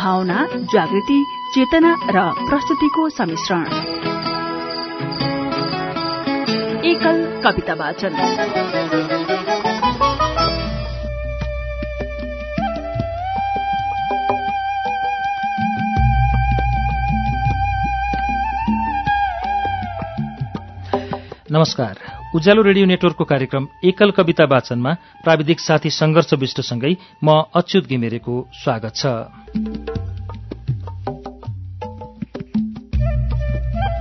भावना जागृति चेतना र प्रस्तुतिको सम्मिश्रण एकल कविता वाचन। नमस्कार। उज्यालो रेडियो नेटवर्कको कार्यक्रम एकल कविता वाचनमा प्राविधिक साथी संघर्ष विष्टसँगै म अच्युत घिमिरेको स्वागत छ। thank you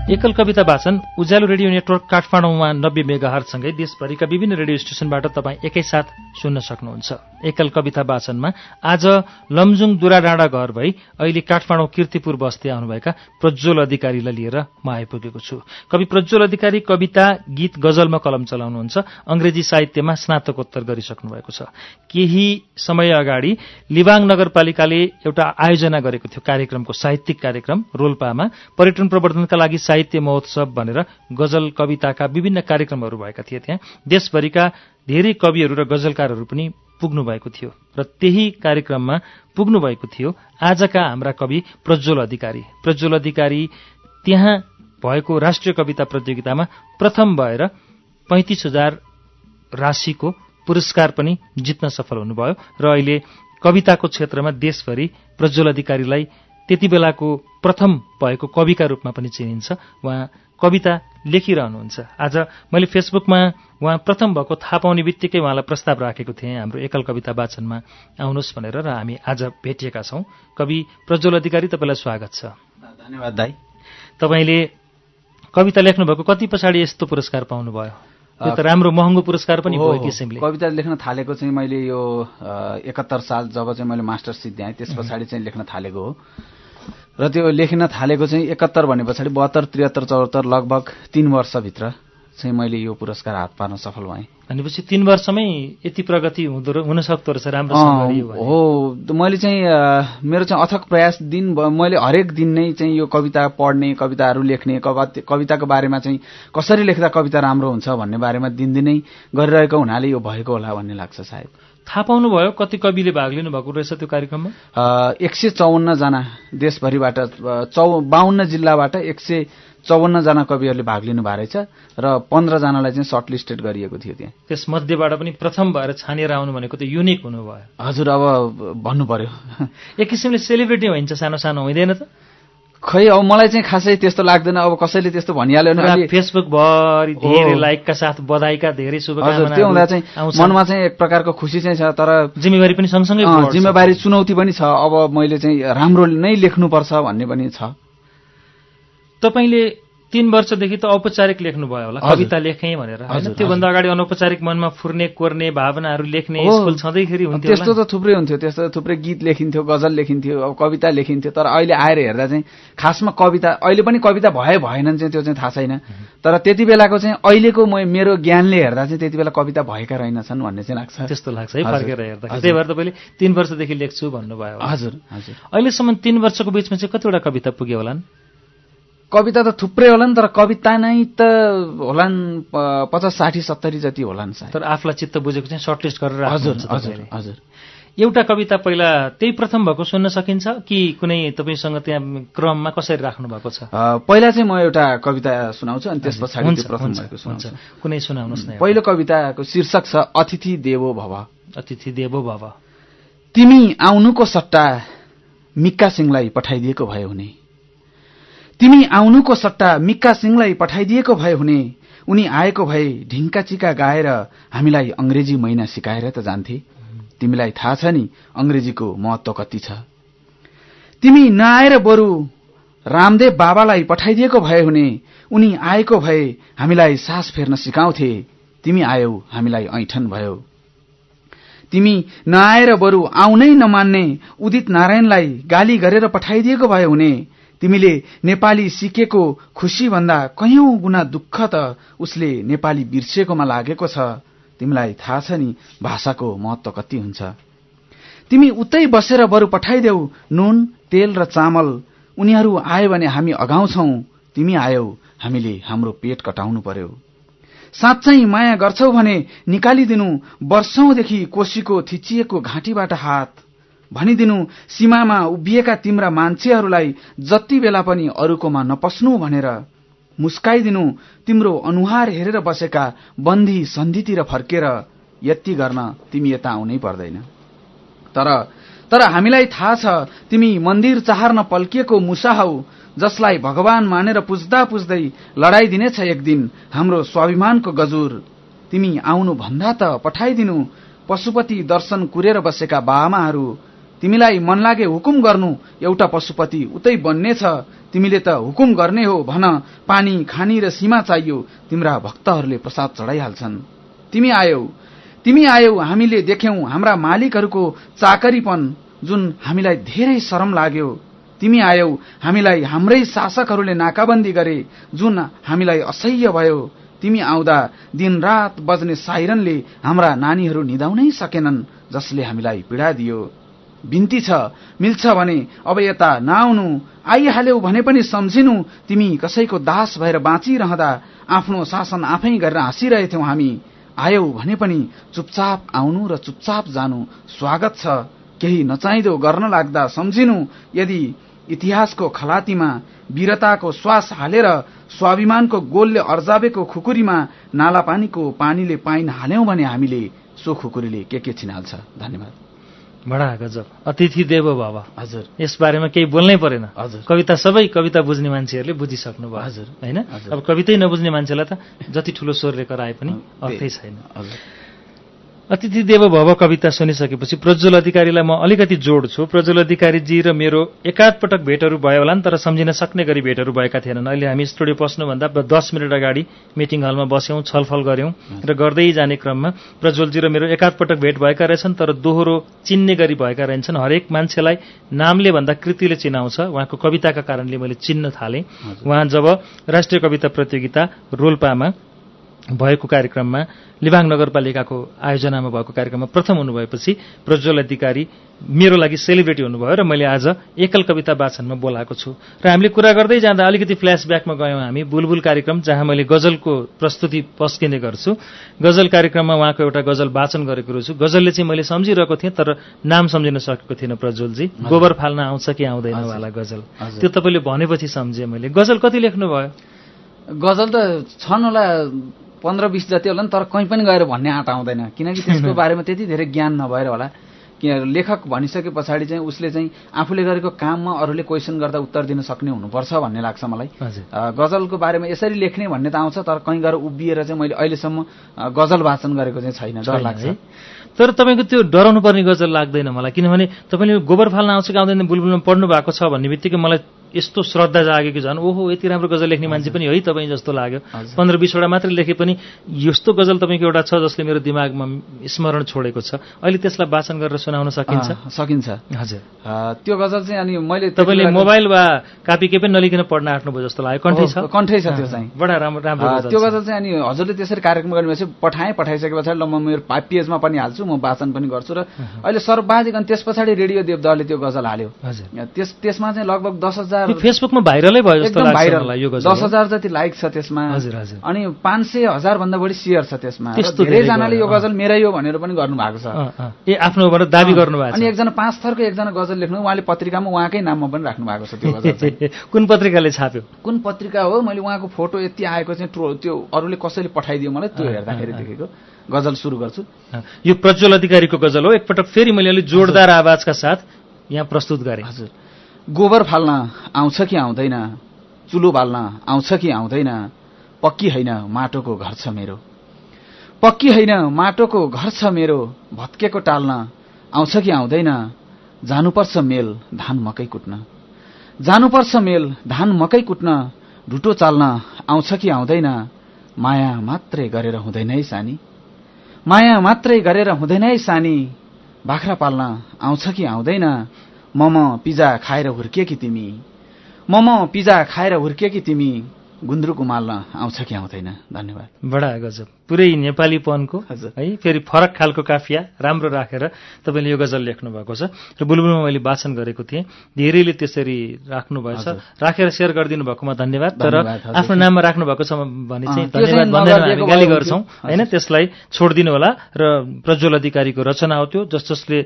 एकल कविता वाचन उज्यालो रेडियो नेटवर्क काठमाडौँमा नब्बे मेगाहरसँगै देशभरिका विभिन्न रेडियो स्टेशनबाट तपाईँ एकैसाथ सुन्न सक्नुहुन्छ। एकल कविता वाचनमा आज लमजुङ दुरा डाँडा घर भई अहिले काठमाडौँ किर्तिपुर बस्दै आउनुभएका प्रज्वल अधिकारीलाई लिएर म आइपुगेको छु। कवि प्रज्वल अधिकारी कविता गीत गजलमा कलम चलाउनुहुन्छ। अंग्रेजी साहित्यमा स्नातकोत्तर गरिसक्नु भएको छ। केही समय अगाडि लिबाङ नगरपालिकाले एउटा आयोजना गरेको थियो। कार्यक्रमको साहित्यिक कार्यक्रम रोल्पामा। पर्यटन प्रवर्धनका लागि साहित्य महोत्सव भनेर गजल कविताका विभिन्न कार्यक्रमहरू भएका थिए त्यहाँ। देशभरिका धेरै कविहरू र गजलकारहरू पनि पुग्नु भएको थियो र त्यही कार्यक्रममा पुग्नु भएको थियो। आजका हाम्रा कवि प्रज्वल अधिकारी। प्रज्वल अधिकारी त्यहाँ भएको राष्ट्रिय कविता प्रतियोगितामा प्रथम भएर पैंतिस हजार राशिको पुरस्कार पनि जित्न सफल हुनुभयो र अहिले कविताको क्षेत्रमा देशभरि प्रज्वल अधिकारीलाई त्यति बेलाको प्रथम भएको कविका रूपमा पनि चिनिन्छ। उहाँ कविता लेखिरहनुहुन्छ। आज मैले फेसबुकमा उहाँ प्रथम भएको थाहा पाउने बित्तिकै उहाँलाई प्रस्ताव राखेको थिएँ। हाम्रो एकल कविता वाचनमा आउनुहोस् भनेर र हामी आज भेटिएका छौँ। कवि प्रज्वल अधिकारी तपाईँलाई स्वागत छ। धन्यवाद दाई। तपाईँले कविता लेख्नुभएको कति पछाडि यस्तो पुरस्कार पाउनुभयो? यो त राम्रो महँगो पुरस्कार पनि भयो किसिमले। कविता लेख्न थालेको चाहिँ मैले यो एकहत्तर साल जब चाहिँ मैले मास्टर सिद्ध्याएँ त्यस पछाडि चाहिँ लेख्न थालेको हो। र त्यो लेख्न थालेको चाहिँ एकहत्तर भने पछाडि बहत्तर त्रिहत्तर चौहत्तर लगभग तीन वर्षभित्र चाहिँ मैले यो पुरस्कार हात पार्न सफल भएँ। भनेपछि तीन वर्षमै यति प्रगति हुँदो हुन सक्दो रहेछ राम्रो हो मैले चाहिँ मेरो चाहिँ अथक प्रयास दिन मैले हरेक दिन नै चाहिँ यो कविता पढ्ने कविताहरू लेख्ने कविताको बारेमा चाहिँ कसरी लेख्दा कविता राम्रो हुन्छ भन्ने बारेमा दिनदिनै गरिरहेको हुनाले यो भएको होला भन्ने लाग्छ सायद। थाहा पाउनुभयो? कति कविले भाग लिनु भएको रहेछ त्यो कार्यक्रममा? एक सय चौवन्नजना देशभरिबाट चौ बाहन्न जिल्लाबाट एक सय चौवन्नजना कविहरूले भाग लिनु भएको रहेछ र पन्ध्रजनालाई चाहिँ सर्ट लिस्टेड गरिएको थियो त्यहाँ। त्यसमध्येबाट पनि प्रथम भएर छानिएर आउनु भनेको त युनिक हुनुभयो। हजुर अब भन्नु पर्यो। एक किसिमले सेलिब्रेटी हुन्छ सानो सानो हुँदैन त। खै अब मलाई चाहिँ खासै त्यस्तो लाग्दैन अब कसैले त्यस्तो भनिहाल्यो भने फेसबुक भरि धेरै लाइकका साथ बधाईका धेरै शुभकामना त्यो हुँदा चाहिँ मनमा चाहिँ एक प्रकारको खुसी चाहिँ छ तर जिम्मेवारी पनि सँगसँगै जिम्मेवारी चुनौती पनि छ। अब मैले चाहिँ राम्रो नै लेख्नुपर्छ भन्ने पनि छ। तपाईँले तीन वर्षदेखि त औपचारिक लेख्नुभयो होला कविता लेखेँ भनेर त्योभन्दा अगाडि अनौपचारिक मनमा फुर्ने कोर्ने भावनाहरू लेख्ने स्कुल छँदैखेरि हुन्थ्यो त्यस्तो त थुप्रै हुन्थ्यो त्यस्तो थुप्रै गीत लेखिन्थ्यो गजल लेखिन्थ्यो अब कविता लेखिन्थ्यो तर अहिले आएर हेर्दा चाहिँ खासमा कविता अहिले पनि कविता भए भएनन् चाहिँ त्यो चाहिँ थाहा छैन। तर त्यति बेलाको चाहिँ अहिलेको म मेरो ज्ञानले हेर्दा चाहिँ त्यति बेला कविता भएका रहेनछन् भन्ने चाहिँ लाग्छ। त्यस्तो लाग्छ है फर्केर हेर्दा। त्यही भएर तपाईँले तिन वर्षदेखि लेख्छु भन्नुभयो हजुर। हजुर। अहिलेसम्म तिन वर्षको बिचमा चाहिँ कतिवटा कविता पुग्यो होलान्? कविता त थुप्रै होलान् तर कविता नै त होलान् पचास साठी सत्तरी जति होलान् तर आफूलाई चित्त बुझेको चाहिँ सर्टलिस्ट गरेर हजुर हजुर हजुर। एउटा कविता पहिला त्यही प्रथम भएको सुन्न सकिन्छ कि कुनै तपाईँसँग त्यहाँ क्रममा कसरी राख्नु भएको छ? पहिला चाहिँ म एउटा कविता सुनाउँछु अनि त्यस पछाडि प्रथम भएको सुनाउँछु। कुनै सुनाउनुहोस् न पहिलो कविताको शीर्षक छ अतिथि देवो भव। अतिथि देवो भव। तिमी आउनुको सट्टा मिक्का सिंहलाई पठाइदिएको भए हुने। तिमी आउनुको सट्टा मिक्का सिंहलाई पठाइदिएको भए हुने उनी आएको भए ढिङ्का चिका गाएर हामीलाई अंग्रेजी महिना सिकाएर त जान्थे। तिमीलाई थाहा छ नि अंग्रेजीको महत्व कति छ। तिमी नआएर बरु रामदेव बाबालाई पठाइदिएको भए हुने उनी आएको भए हामीलाई सास फेर्न सिकाउँथे। तिमी आयौ हामीलाई ऐठन भयो। तिमी नआएर बरु आउनै नमान्ने उदित नारायणलाई गाली गरेर पठाइदिएको भए हुने तिमीले नेपाली सिकेको खुशी भन्दा कैयौं गुणा दुःख त उसले नेपाली बिर्सेकोमा लागेको छ। तिमीलाई थाहा छ नि भाषाको महत्व कति हुन्छ। तिमी उतै बसेर बरु पठाइदेऊ नुन तेल र चामल। उनीहरू आयो भने हामी अगाउँछौ। तिमी आयौ हामीले हाम्रो पेट कटाउनु पर्यो। साँच्चै माया गर्छौ भने निकालिदिनु वर्षौंदेखि कोशीको थिचिएको घाँटीबाट हात। भनिदिनु सीमामा उभिएका तिम्रा मान्छेहरूलाई जति बेला पनि अरूकोमा नपस्नु भनेर मुस्काइदिनु तिम्रो अनुहार हेरेर बसेका बन्दी सन्धितिर फर्केर यति गर्न तिमी यता आउनै पर्दैन। तर तर हामीलाई थाहा छ तिमी मन्दिर चाहर्न पल्किएको मुसा हौ जसलाई भगवान मानेर पुज्दा पुज्दै लडाइदिनेछ एक दिन हाम्रो स्वाभिमानको गजुर। तिमी आउनु भन्दा त पठाइदिनु पशुपति दर्शन कुरेर बसेका बाआमाहरू तिमीलाई मन लागे हुकुम गर्नु एउटा पशुपति उतै बन्नेछ तिमीले त हुकुम गर्ने हो भन पानी खानी र सीमा चाहियो। तिम्रा भक्तहरूले प्रसाद चढाइहाल्छन्। तिमी आयौ। तिमी आयौ हामीले देख्यौ हाम्रा मालिकहरूको चाकरीपन जुन हामीलाई धेरै शरम लाग्यो। तिमी आयौ हामीलाई हाम्रै शासकहरूले नाकाबन्दी गरे जुन हामीलाई असह्य भयो। तिमी आउँदा दिनरात बज्ने साइरनले हाम्रा नानीहरू निदाउनै सकेनन् जसले हामीलाई पीड़ा दियो। बिन्ती छ मिल्छ भने अब यता नआउनु आइहाल्यौ भने पनि सम्झिनु तिमी कसैको दास भएर बाँचिरहँदा आफ्नो शासन आफै गरेर हाँसिरहेथ्यौ हामी। आयौ भने पनि चुपचाप आउनु र चुपचाप जानु स्वागत छ। केही नचाहिँदो गर्न लाग्दा सम्झिनु यदि इतिहासको खलातीमा वीरताको श्वास हालेर स्वाभिमानको गोलले अर्जाबेको खुकुरीमा नाला पानीको पानीले पाइन हाल्यौं भने हामीले सो खुकुरीले के के छिनाल्छ? धन्यवाद। बडा गजब अतिथि देव भव हजुर यस बारेमा केही बोल्नै परेन हजुर। कविता सबै कविता बुझ्ने मान्छेहरूले बुझिसक्नु भयो हजुर। होइन। अब कवितै नबुझ्ने मान्छेलाई त जति ठुलो स्वर रेकर आए पनि। अर्थै छैन हजुर अतिथि देव भव कविता सुनिसकेपछि प्रज्वल अधिकारीलाई म अलिकति जोड्छु। प्रज्वल अधिकारीजी र मेरो एकाध पटक भेटहरू भयो होला नि तर सम्झिन सक्ने गरी भेटहरू भएका थिएनन्। अहिले हामी स्टुडियो पस्नुभन्दा दस मिनट अगाडि मिटिङ हलमा बस्यौँ छलफल गऱ्यौँ र गर्दै जाने क्रममा प्रज्वलजी र मेरो एकाध पटक भेट भएका रहेछन् तर दोहोरो चिन्ने गरी भएका रहेछन्। हरेक मान्छेलाई नामले भन्दा कृतिले चिनाउँछ। उहाँको कविताका कारणले मैले चिन्न थालेँ। उहाँ जब राष्ट्रिय कविता प्रतियोगिता रोल्पामा भएको कार्यक्रममा लिबाङ नगरपालिकाको आयोजनामा भएको कार्यक्रममा प्रथम हुनुभएपछि प्रज्वल अधिकारी मेरो लागि सेलिब्रेटी हुनुभयो र मैले आज एकल कविता वाचनमा बोलाएको छु। र हामीले कुरा गर्दै जाँदा अलिकति फ्ल्यासब्याकमा गयौँ हामी बुलबुल कार्यक्रम जहाँ मैले गजलको प्रस्तुति पस्किने गर्छु। गजल कार्यक्रममा उहाँको एउटा गजल वाचन गरेको रहेछु गजलले चाहिँ मैले सम्झिरहेको थिएँ तर नाम सम्झिन सकेको थिइनँ प्रज्वलजी। गोबर फाल्न आउँछ कि आउँदैन वाला गजल। त्यो तपाईँले भनेपछि सम्झेँ मैले। गजल कति लेख्नुभयो? गजल त छन् होला पन्ध्र बिस जति होला नि तर कहीँ पनि गएर भन्ने आँट आउँदैन। किनकि त्यसको बारेमा त्यति धेरै ज्ञान नभएर होला। किन लेखक भनिसके पछाडि चाहिँ उसले चाहिँ आफूले गरेको काममा अरूले क्वेसन गर्दा उत्तर दिन सक्ने हुनुपर्छ भन्ने लाग्छ मलाई। गजलको बारेमा यसरी लेख्ने भन्ने त आउँछ तर कहीँ गएर उभिएर चाहिँ मैले अहिलेसम्म गजल वाचन गरेको चाहिँ छैन डर लाग्छ? तर तपाईँको त्यो डराउनु पर्ने गजल लाग्दैन मलाई। किनभने तपाईँले गोबर फाल्न आउँछ कि आउँदैन बुलबुलमा पढ्नु भएको छ भन्ने बित्तिकै मलाई यस्तो श्रद्धा जागेको झन् ओहो यति राम्रो गजल लेख्ने मान्छे पनि है तपाईँ जस्तो लाग्यो। पन्ध्र बिसवटा मात्रै लेखे पनि यस्तो गजल तपाईँको एउटा छ जसले मेरो दिमागमा स्मरण छोडेको छ। अहिले त्यसलाई वाचन गरेर सुनाउन सकिन्छ? सकिन्छ। हजुर। त्यो गजल चाहिँ अनि मैले तपाईँले मोबाइल वा कापी केही पनि नलिकन पढ्न आँट्नुभयो जस्तो लाग्यो। कन्ठै छ? कन्ठै छ त्यो चाहिँ। बडा राम्रो राम्रो त्यो। गजल चाहिँ अनि हजुरले त्यसरी कार्यक्रम गर्नुभएपछि पठाएँ पठाइसके पछाडि ल म मेरो पेजमा पनि हाल्छु म वाचन पनि गर्छु र अहिले सर्वाधिक अनि त्यस पछाडि रेडियो देवदहले त्यो गजल हाल्यो। हजुर। त्यस त्यसमा चाहिँ लगभग दस हजार यो फेसबुकमा भाइरलै भयो जस्तो एकदम लाग्छ दस। हजार जति लाइक छ त्यसमा। हजुर, हजुर। अनि पाँच सय हजार भन्दा बढी सेयर छ त्यसमा। धेरैजनाले यो। गजल मेरै हो भनेर पनि गर्नु भएको छ। ए आफ्नो भनेर दावी गर्नुभएको अनि छ एकजना पाँच थरको एकजना गजल लेख्नु उहाँले पत्रिकामा उहाँकै नाममा पनि राख्नु भएको छ त्यो गजल। कुन पत्रिकाले छाप्यो? कुन पत्रिका हो? मैले उहाँको फोटो यति आएको चाहिँ ट्रो त्यो अरूले कसैले पठाइदियो मलाई? त्यो हेर्दाखेरि देखेको। गजल सुरु गर्छु। यो प्रज्वल अधिकारीको गजल हो। एकपटक फेरि मैले अलिक जोरदार आवाजका साथ यहाँ प्रस्तुत गरेँ। हजुर। गोबर फाल्न आउँछ कि आउँदैन? चुलो बाल्न आउँछ कि आउँदैन? पक्की होइन माटोको घर छ मेरो। पक्की होइन माटोको घर छ मेरो। भत्केको टाल्न आउँछ कि आउँदैन? जानुपर्छ मेल धान मकै कुट्न। जानुपर्छ मेल धान मकै कुट्न। ढुटो चाल्न आउँछ कि आउँदैन? माया मात्रै गरेर हुँदैन है सानी। माया मात्रै गरेर हुँदैन है सानी। बाख्रा पाल्न आउँछ कि आउँदैन? मम पिज्जा खाएर हुर्किएकी तिमी? मम पिज्जा खाएर हुर्किएकी तिमी? गुन्द्रुक उमाल्न आउँछ कि आउँदैन? धन्यवाद। बडा गजब। पुरै नेपालीपनको। है फेरि फरक खालको काफिया राम्रो राखेर तपाईँले यो गजल लेख्नु भएको छ। र बुलबुलमा मैले वाचन गरेको थिएँ। धेरैले त्यसरी राख्नुभएछ राखेर सेयर गरिदिनु भएकोमा धन्यवाद। तर। आफ्नो नाममा राख्नु भएको छ भने चाहिँ धन्यवाद हामी नगरिदिएको गाली गर्छौँ। होइन त्यसलाई छोडिदिनु होला र प्रज्वल अधिकारीको रचना हो त्यो जस जसले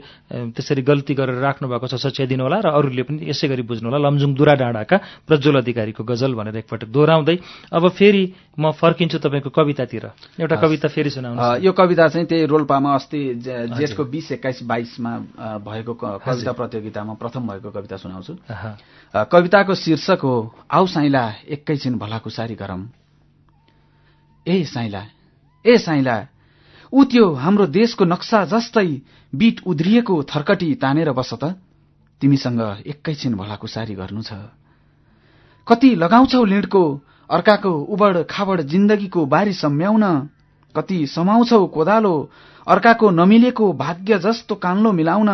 त्यसरी गल्ती गरेर राख्नु भएको छ सच्याइदिनु होला र अरूले पनि यसै गरी बुझ्नु होला। लमजुङ दुरा डाँडाका प्रज्वल अधिकारीको गजल भनेर एकपटक दोहोऱ्याउँदै। अब फेरि म फर्किन्छु तपाईँको कवितातिर। एउटा कविता फेरि सुनाउनु यो कविता चाहिँ त्यही रोल्पामा अस्ति जेठको बिस एक्काइस बाइसमा भएको कविता प्रतियोगितामा प्रथम भएको कविता सुनाउँछु। कविताको शीर्षक हो आउ साइला एकैछिन भलाकुसारी गरौँ ए साइला ए साइला ऊ त्यो हाम्रो देशको नक्सा जस्तै बिट उध्रिएको थर्कटी तानेर बस त। तिमीसँग एकैछिन भलाकुसारी गर्नु छ। कति लगाउँछौ लिडको अर्काको उबड खाबड जिन्दगीको बारी सम्याउन। कति समाउँछौ कोदालो अर्काको नमिलेको भाग्य जस्तो कान्लो मिलाउन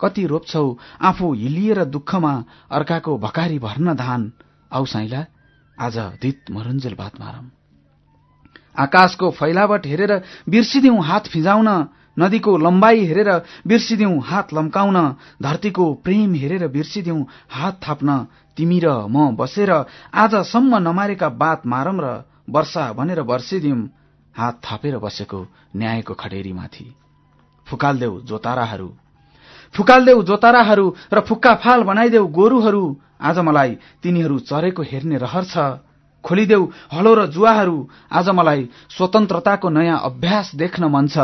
कति रोप्छौ आफू हिलिएर दुःखमा अर्काको भकारी भर्न धान। आउ साइला आज धित मरुन्जेल बात मारम। आकाशको फैलावट हेरेर बिर्सिदिउँ हात फिजाउन नदीको लम्बाई हेरेर बिर्सिदिउँ हात लम्काउन धरतीको प्रेम हेरेर बिर्सिदिउँ हात थाप्न तिमी र म बसेर आजसम्म नमारेका बात मारम र वर्षा भनेर वर्षिदिउँ हात थापेर बसेको न्यायको खडेरीमाथि फुकाल्देऊ जोताराहरू फुकाल्देऊ जोताराहरू र फुक्का फाल बनाइदेऊ गोरुहरू आज मलाई तिनीहरू चरेको हेर्ने रहर छ। खोलिदेऊ हलो र जुवाहरू आज मलाई स्वतन्त्रताको नयाँ अभ्यास देख्न मन छ।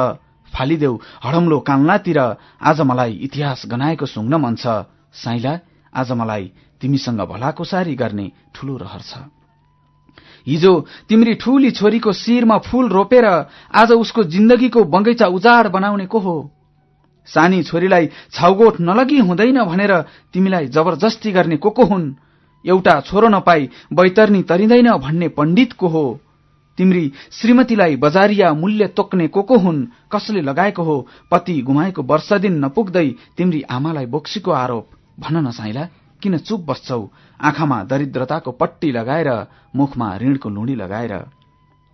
फालिदेऊ हडम्लो कान्लातिर आज मलाई इतिहास गनाएको सुङ्न मन छ। साइला आज मलाई तिमीसँग भलाकुसारी गर्ने ठूलो रहर छ। हिजो तिम्री ठूली छोरीको शिरमा फूल रोपेर आज उसको जिन्दगीको बगैँचा उजाड बनाउने को हो? सानी छोरीलाई छाउगोठ नलगी हुँदैन भनेर तिमीलाई जबरजस्ती गर्ने को को हुन्? एउटा छोरो नपाई बैतरनी तरिँदैन भन्ने पण्डित को हो? तिम्री श्रीमतीलाई बजारिया मूल्य तोक्ने को को हुन्? कसले लगाएको हो? पति गुमाएको वर्ष दिन नपुग्दै तिम्री आमालाई बोक्सीको आरोप भन न साइला किन चुप बस्छौ? आँखामा दरिद्रताको पट्टी लगाएर मुखमा ऋणको लुडी लगाएर।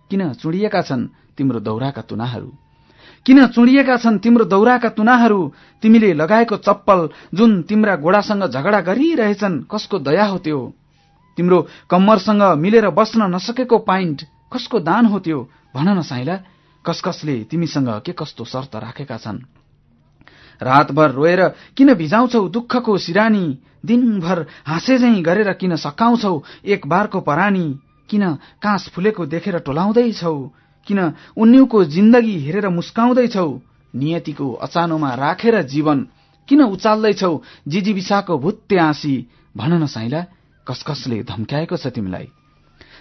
किन चुडिएका छन् तिम्रो दौराका तुनाहरू? किन चुडिएका छन् तिम्रो दौराका तुनाहरू? तिमीले लगाएको चप्पल जुन तिम्रा गोडासँग झगडा गरिरहेछन् कसको दया हो त्यो? तिम्रो कम्मरसँग मिलेर बस्न नसकेको पाइन्ट कसको दान हो त्यो? भन न साइला कस कसले तिमीसँग के कस्तो शर्त राखेका छन्? रातभर रोएर किन भिजाउँछौ दुःखको सिरानी? दिनभर हाँसे झैं गरेर किन सकाउँछौ? एक बारको परानी किन काँस फुलेको देखेर टोलाउँदैछौ? किन उन्युको जिन्दगी हेरेर मुस्काउँदैछौ? नियतिको अचानोमा राखेर जीवन किन उचाल्दैछौ? जिजीविसाको भुत्ते आँसी भन न साइला कस कसले धम्क्याएको छ तिमीलाई?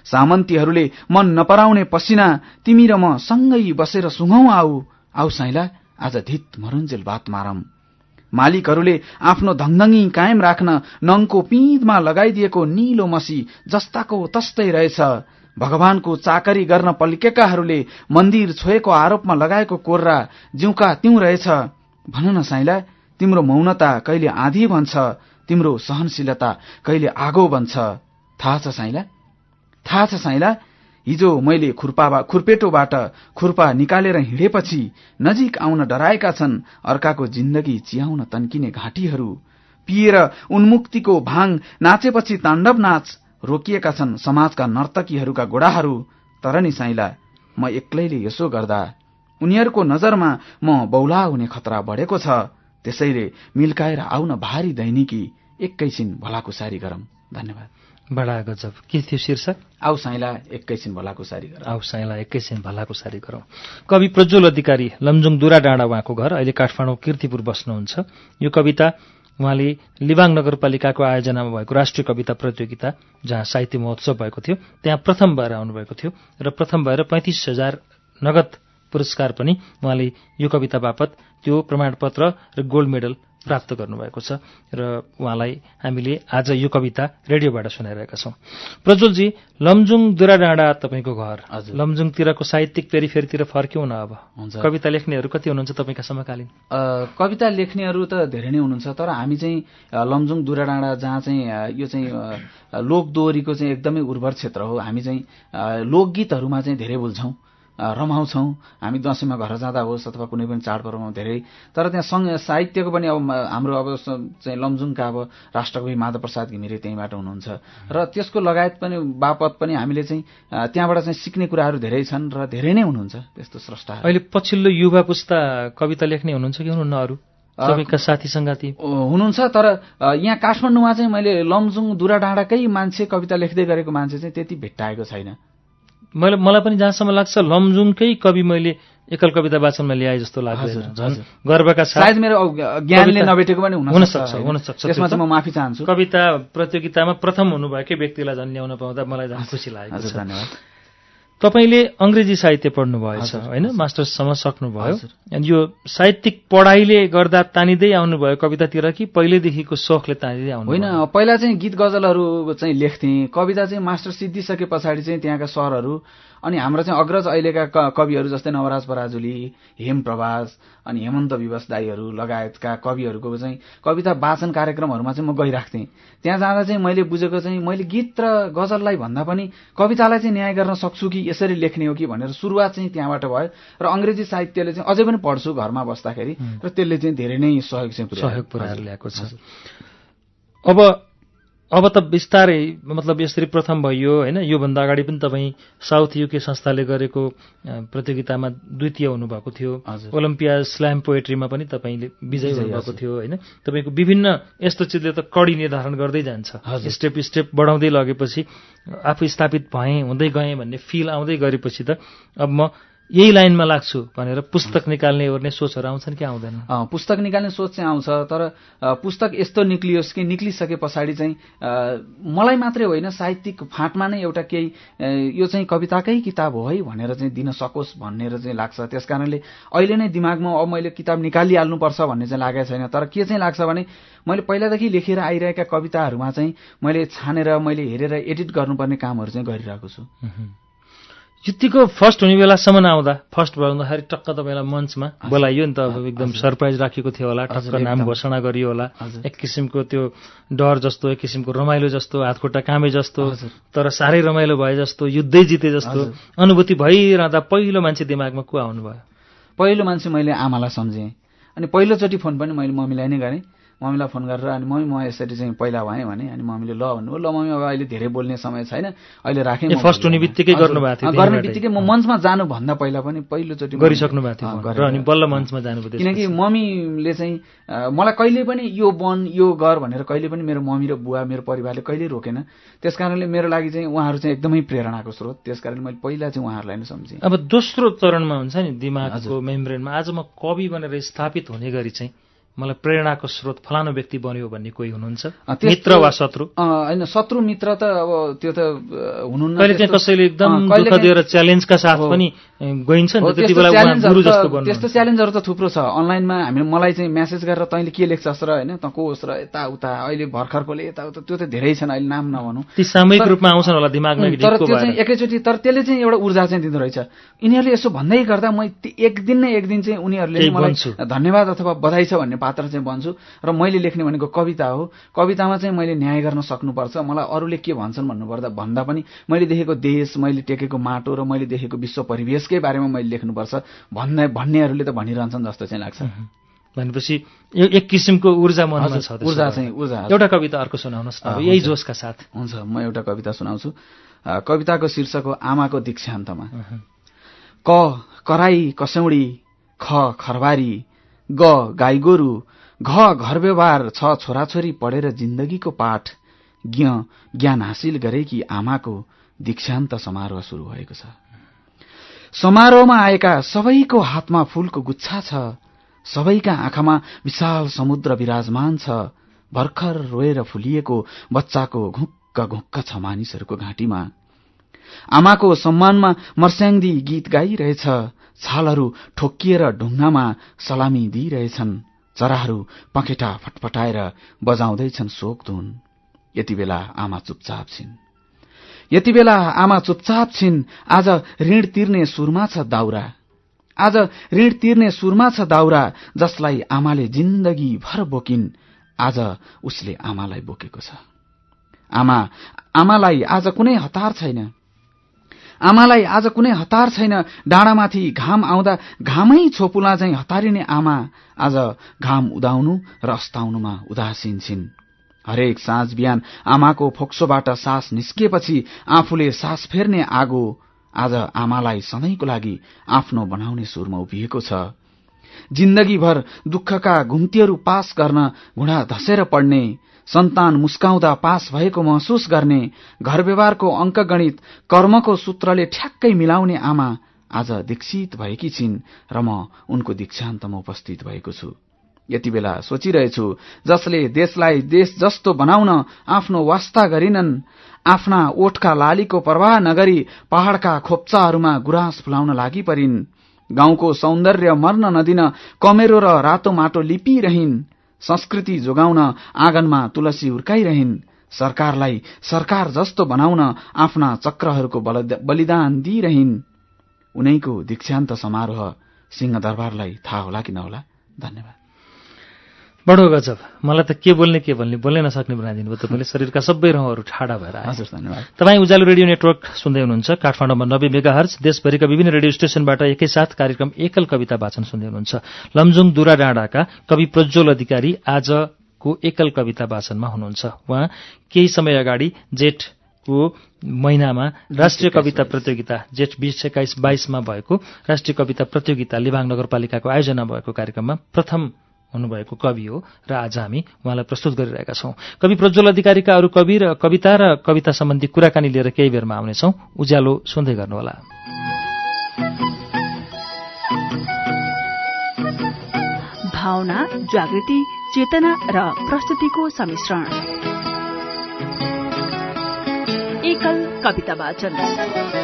सामन्तीहरूले मन नपराउने पसिना तिमी र म सँगै बसेर सुँगौ आऊ। आऊ साइला आज धित मरुन्जेल बात मारम। मालिकहरूले आफ्नो धङधङ्गी कायम राख्न नङको पिँधमा लगाइदिएको निलो मसी जस्ताको तस्तै रहेछ। भगवानको चाकरी गर्न पल्केकाहरूले मन्दिर छोएको आरोपमा लगाएको कोर्रा जिउका तिउ रहेछ। भन न साइला तिम्रो मौनता कहिले आधी भन्छ तिम्रो सहनशीलता कहिले आगो बन्छ। थाहा छ साइला थाहा छ साइला हिजो मैले खुर्पा खुर्पेटोबाट खुर्पा निकालेर हिँडेपछि नजिक आउन डराएका छन् अर्काको जिन्दगी चियाउन तन्किने घाँटीहरू। पिएर उन्मुक्तिको भाङ नाचेपछि ताण्डव नाच रोकिएका छन् समाजका नर्तकीहरूका गोडाहरू। तर नि साइला म एक्लैले यसो गर्दा उनीहरूको नजरमा म बौला हुने खतरा बढेको छ। त्यसैले मिल्काएर आउन भारी दैनिकी एकैछिन भलाकुसारी गरौं। धन्यवाद। बडा गजब के थियो शीर्षक? आउ साइला एकैछिन भलाकुसारी गरौं। आउ साइला एकैछिन भलाकुसारी गरौँ। कवि प्रज्वल अधिकारी लमजुङ दुरा डाँडा उहाँको घर अहिले काठमाडौँ किर्तिपुर बस्नुहुन्छ। यो कविता उहाँले लिबाङ नगरपालिकाको आयोजनामा भएको राष्ट्रिय कविता प्रतियोगिता जहाँ साहित्य महोत्सव भएको थियो त्यहाँ प्रथम भएर आउनुभएको थियो र प्रथम भएर पैँतिस हजार नगद पुरस्कार पनि उहाँले यो कविता बापत त्यो प्रमाणपत्र र गोल्ड मेडल प्राप्त गर्नुभएको छ र उहाँलाई हामीले आज यो कविता रेडियोबाट सुनाइरहेका छौँ। प्रज्वलजी लमजुङ दुरा डाँडा तपाईँको घर। हजुर। लमजुङतिरको साहित्यिक पेरिफेरीतिर फर्क्यौँ न अब। हुन्छ। कविता लेख्नेहरू कति हुनुहुन्छ तपाईँका समकालीन? कविता लेख्नेहरू त धेरै नै हुनुहुन्छ तर हामी चाहिँ लमजुङ दुराडाँडा जहाँ चाहिँ यो चाहिँ लोकदोहोरीको चाहिँ एकदमै उर्वर क्षेत्र हो। हामी चाहिँ लोकगीतहरूमा चाहिँ धेरै बोल्छौँ। रमाउँछौँ। हामी दसैँमा घर जाँदा होस् अथवा कुनै पनि चाडपर्वमा धेरै। तर त्यहाँ सङ्घ साहित्यको पनि अब हाम्रो अब चाहिँ लमजुङका अब राष्ट्रकवि माधव प्रसाद घिमिरे त्यहीँबाट हुनुहुन्छ। र त्यसको लगायत पनि बापत पनि हामीले चाहिँ त्यहाँबाट चाहिँ सिक्ने कुराहरू धेरै छन् र धेरै नै हुनुहुन्छ त्यस्तो स्रष्टा अहिले पछिल्लो युवा पुस्ता कविता लेख्ने हुनुहुन्छ कि हुनुहुन्न अरू? तपाईँका साथी सङ्गाती हुनुहुन्छ तर यहाँ काठमाडौँमा चाहिँ मैले लमजुङ दुरा डाँडाकै मान्छे कविता लेख्दै गरेको मान्छे चाहिँ त्यति भेट्टाएको छैन। मैले मलाई पनि जहाँसम्म लाग्छ लमजुङकै कवि मैले एकल कविता वाचनमा ल्याए जस्तो लाग्छ गर्वका सायद मेरो ज्ञानले नभेटेको पनि हुन सक्छ हुन सक्छ। त्यसमा चाहिँ म माफी चाहन्छु। कविता प्रतियोगितामा प्रथम हुनुभएकै व्यक्तिलाई झन् ल्याउन पाउँदा मलाई झन् खुसी लागेको छ धन्यवाद। तपाईँले अङ्ग्रेजी साहित्य पढ्नुभएछ होइन? मास्टर्ससम्म सक्नुभयो। अनि यो साहित्यिक पढाइले गर्दा तानिँदै आउनुभयो कवितातिर कि पहिल्यैदेखिको सोखले तानिँदै आउनु होइन पहिला चाहिँ गीत गजलहरू चाहिँ लेख्थेँ। कविता चाहिँ मास्टर सिद्धिसके पछाडि चाहिँ त्यहाँका सरहरू अनि हाम्रो चाहिँ अग्रज अहिलेका कविहरू जस्तै नवराज पराजुली हेम प्रभास अनि हेमन्त विवश दाईहरू लगायतका कविहरूको चाहिँ कविता वाचन कार्यक्रमहरूमा चाहिँ म गइराख्थेँ। त्यहाँ जाँदा चाहिँ मैले बुझेको चाहिँ मैले गीत र गजललाई भन्दा पनि कवितालाई चाहिँ न्याय गर्न सक्छु कि? यसरी लेख्ने हो कि भनेर सुरुवात चाहिँ त्यहाँबाट भयो र अङ्ग्रेजी साहित्यले चाहिँ अझै पनि पढ्छु घरमा बस्दाखेरि र त्यसले चाहिँ धेरै नै सहयोग चाहिँ सहयोग पुऱ्याएर ल्याएको छ। अब अब त बिस्तारै मतलब यसरी प्रथम भइयो होइन? योभन्दा अगाडि पनि तपाईँ साउथ युके संस्थाले गरेको प्रतियोगितामा द्वितीय हुनुभएको थियो। ओलम्पिया स्ल्याम पोएट्रीमा पनि तपाईँले विजय हुनुभएको थियो होइन? तपाईँको विभिन्न यस्तो चिजले त कडी निर्धारण गर्दै जान्छ। स्टेप स्टेप बढाउँदै लगेपछि आफू स्थापित भएँ हुँदै गएँ भन्ने फिल आउँदै गरेपछि त अब म यही लाइनमा लाग्छु भनेर पुस्तक निकाल्ने ओर्ने सोचहरू आउँछन् कि आउँदैन? पुस्तक निकाल्ने सोच चाहिँ आउँछ तर पुस्तक यस्तो निक्लियोस् कि निक्लिसके पछाडि चाहिँ मलाई मात्रै होइन साहित्यिक फाँटमा नै एउटा केही यो चाहिँ कविताकै किताब हो है भनेर चाहिँ दिन सकोस् भनेर चाहिँ लाग्छ। त्यस कारणले अहिले नै दिमागमा अब मैले किताब निकालिहाल्नुपर्छ भन्ने चाहिँ लागेको छैन। तर के चाहिँ लाग्छ भने मैले पहिलादेखि लेखेर आइरहेका कविताहरूमा चाहिँ मैले छानेर मैले हेरेर एडिट गर्नुपर्ने कामहरू चाहिँ गरिरहेको छु। यतिको फर्स्ट हुने बेलासम्म आउँदा फर्स्ट भन्दाखेरि टक्क तपाईँलाई मञ्चमा बोलाइयो नि त अब एकदम सरप्राइज राखेको थियो होला टक्क नाम घोषणा गरियो होला। एक किसिमको त्यो डर जस्तो एक किसिमको रमाइलो जस्तो हातखुट्टा कामे जस्तो तर साह्रै रमाइलो भए जस्तो युद्धै जिते जस्तो अनुभूति भइरहँदा पहिलो मान्छे दिमागमा को आउनुभयो? पहिलो मान्छे मैले आमालाई सम्झेँ। अनि पहिलोचोटि फोन पनि मैले मम्मीलाई नै गरेँ। मम्मीलाई फोन गरेर अनि मम्मी म यसरी चाहिँ पहिला भएँ भने अनि मम्मीले ल भन्नुभयो। ल मम्मी अब अहिले धेरै बोल्ने समय छैन। अहिले राखेँ फर्स्ट हुने बित्तिकै गर्नुभएको थियो गर्ने बित्तिकै म मञ्चमा जानुभन्दा पहिला पनि पहिलोचोटि गरिसक्नु भएको थियो अनि बल्ल मञ्चमा जानुभयो किनकि मम्मीले चाहिँ मलाई कहिले पनि यो बन यो गर भनेर कहिले पनि मेरो मम्मी र बुवा मेरो परिवारले कहिल्यै रोकेन। त्यस कारणले मेरो लागि चाहिँ उहाँहरू चाहिँ एकदमै प्रेरणाको स्रोत। त्यस कारणले मैले पहिला चाहिँ उहाँहरूलाई नै सम्झेँ। अब दोस्रो चरणमा हुन्छ नि दिमागको मेम्ब्रेनमा आज म कवि बनेर स्थापित हुने गरी चाहिँ मलाई प्रेरणाको स्रोत फलानु व्यक्ति बन्यो भन्ने कोही हुनुहुन्छ? मित्र वा शत्रु? होइन शत्रु मित्र त अब त्यो त हुनुहुन्न कहिले चाहिँ कसैले एकदम दुःख दिएर च्यालेन्जका साथ पनि गइन्छ नि त्यति बेला गुरु जस्तो त्यस्तो च्यालेन्जहरू त थुप्रो छ। अनलाइनमा हामीले मलाई चाहिँ मेसेज गरेर तैँले के लेख्छस् र होइन त कोस र यताउता अहिले भर्खरकोले यताउता त्यो त धेरै छन् अहिले नाम नभनौँ। ती सामूहिक रूपमा आउँछन् होला दिमागमा तर त्यो चाहिँ एकैचोटि तर त्यसले चाहिँ एउटा ऊर्जा चाहिँ दिँदो रहेछ। यिनीहरूले यसो भन्दै गर्दा म एक दिन न एक दिन चाहिँ उनीहरूले मलाई धन्यवाद अथवा बधाई छ भन्ने पात्र चाहिँ बन्छु र मैले लेख्ने भनेको कविता हो। कवितामा चाहिँ मैले न्याय गर्न सक्नुपर्छ। मलाई अरूले के भन्छन् भन्नुपर्दा भन्दा पनि मैले देखेको देश मैले टेकेको माटो र मैले देखेको विश्व परिवेशकै बारेमा मैले लेख्नुपर्छ। भन्ने भन्नेहरूले त भनिरहन्छन् जस्तो चाहिँ लाग्छ। भनेपछि यो एक किसिमको ऊर्जा मनमा छ ऊर्जा चाहिँ ऊर्जा एउटा कविता अर्को सुनाउनुहोस् न। यही जोसका साथ। हुन्छ म एउटा कविता सुनाउँछु। कविताको शीर्षक हो आमाको दीक्षान्तमा। क कराई कसौडी ख खरबारी ग गाई गोरु घ घर व्यवहार छ छोराछोरी पढेर जिन्दगीको पाठ। ज्ञ ज्ञान हासिल गरेकी आमाको दीक्षान्त समारोह शुरू भएको छ। समारोहमा आएका सबैको हातमा फूलको गुच्छा छ। सबैका आँखामा विशाल समुद्र विराजमान छ। भर्खर रोएर फुलिएको बच्चाको घुक्क घुक्क छ मानिसहरूको घाँटीमा। आमाको सम्मानमा मर्स्याङ्दी गीत गाइरहेछ। छालहरू ठोकिएर ढुङ्गामा सलामी दिइरहेछन्। चराहरू पखेटा फटफटाएर बजाउँदैछन् शोक धुन। यति बेला आमा चुपचाप छिन्। यति बेला आमा चुपचाप छिन्। आज ऋण तिर्ने सुरमा छ दाउरा। आज ऋण तिर्ने सुरमा छ दाउरा जसलाई आमाले जिन्दगी भर बोकिन्। आज उसले आमालाई बोकेको छ। आमा आमालाई आज कुनै हतार छैन। आमालाई आज कुनै हतार छैन। डाँडामाथि घाम आउँदा घामै छोपुला झैं हतारिने आमा आज घाम उदाउनु र अस्ताउनुमा उदासीन छिन्। हरेक साँझ बिहान आमाको फोक्सोबाट सास निस्किएपछि आफूले सास फेर्ने आगो आज आमालाई सधैँको लागि आफ्नो बनाउने सुरमा उभिएको छ। जिन्दगीभर दुःखका घुम्तीहरू पास गर्न घुँडा धसेर पढ्ने सन्तान मुस्काउँदा पास भएको महसुस गर्ने घर व्यवहारको अङ्कगणित कर्मको सूत्रले ठ्याक्कै मिलाउने आमा आज दीक्षित भएकी छिन् र म उनको दीक्षान्तमा उपस्थित भएको छु। यति बेला सोचिरहेछु जसले देशलाई देश जस्तो बनाउन आफ्नो वास्ता गरिनन् आफ्ना ओठका लालीको प्रवाह नगरी पहाड़का खोप्चाहरूमा गुराँस फुलाउन लागि परिन् गाउँको सौन्दर्य मर्न नदिन कमेरो र रातो माटो लिपिरहन् संस्कृति जोगाउन आँगनमा तुलसी हुर्काइरहन्। सरकारलाई सरकार जस्तो बनाउन आफ्ना चक्रहरूको बलिदान दिइरहन्। उनैको दीक्षान्त समारोह सिंहदरबारलाई थाहा होला कि नहोला? धन्यवाद। बडो गजब। मलाई त के बोल्ने के बोल्ने बोल्नै नसक्ने बनाइदिनु भयो तपाईँले। शरीरका सबै रौँहरू ठाडा भएर हजुर धन्यवाद। तपाईँ उज्यालो रेडियो नेटवर्क सुन्दै हुनुहुन्छ। काठमाडौँमा नब्बे मेगा हर्च देशभरिका विभिन्न रेडियो स्टेशनबाट एकैसाथ कार्यक्रम एकल कविता वाचन सुन्दै हुनुहुन्छ। लमजुङ दुरा डाँडाका कवि प्रज्वल अधिकारी आजको एकल कविता वाचनमा हुनुहुन्छ। उहाँ केही समय अगाडि जेठ को महिनामा राष्ट्रिय कविता प्रतियोगिता जेठ बिस एक्काइस बाइसमा भएको राष्ट्रिय कविता प्रतियोगिता लिबाङ नगरपालिकाको आयोजना भएको कार्यक्रममा प्रथम हुनुभएको कवि हो र आज हामी उहाँलाई प्रस्तुत गरिरहेका छौं। कवि प्रज्वल अधिकारीका अरू कवि र कविता र कविता सम्बन्धी कुराकानी लिएर केही बेरमा आउनेछौ। उज्यालो सुन्दै गर्नुहोला। भावना जागृति चेतना र प्रस्तुतिको सम्मिश्रण एकल कविता वाचन।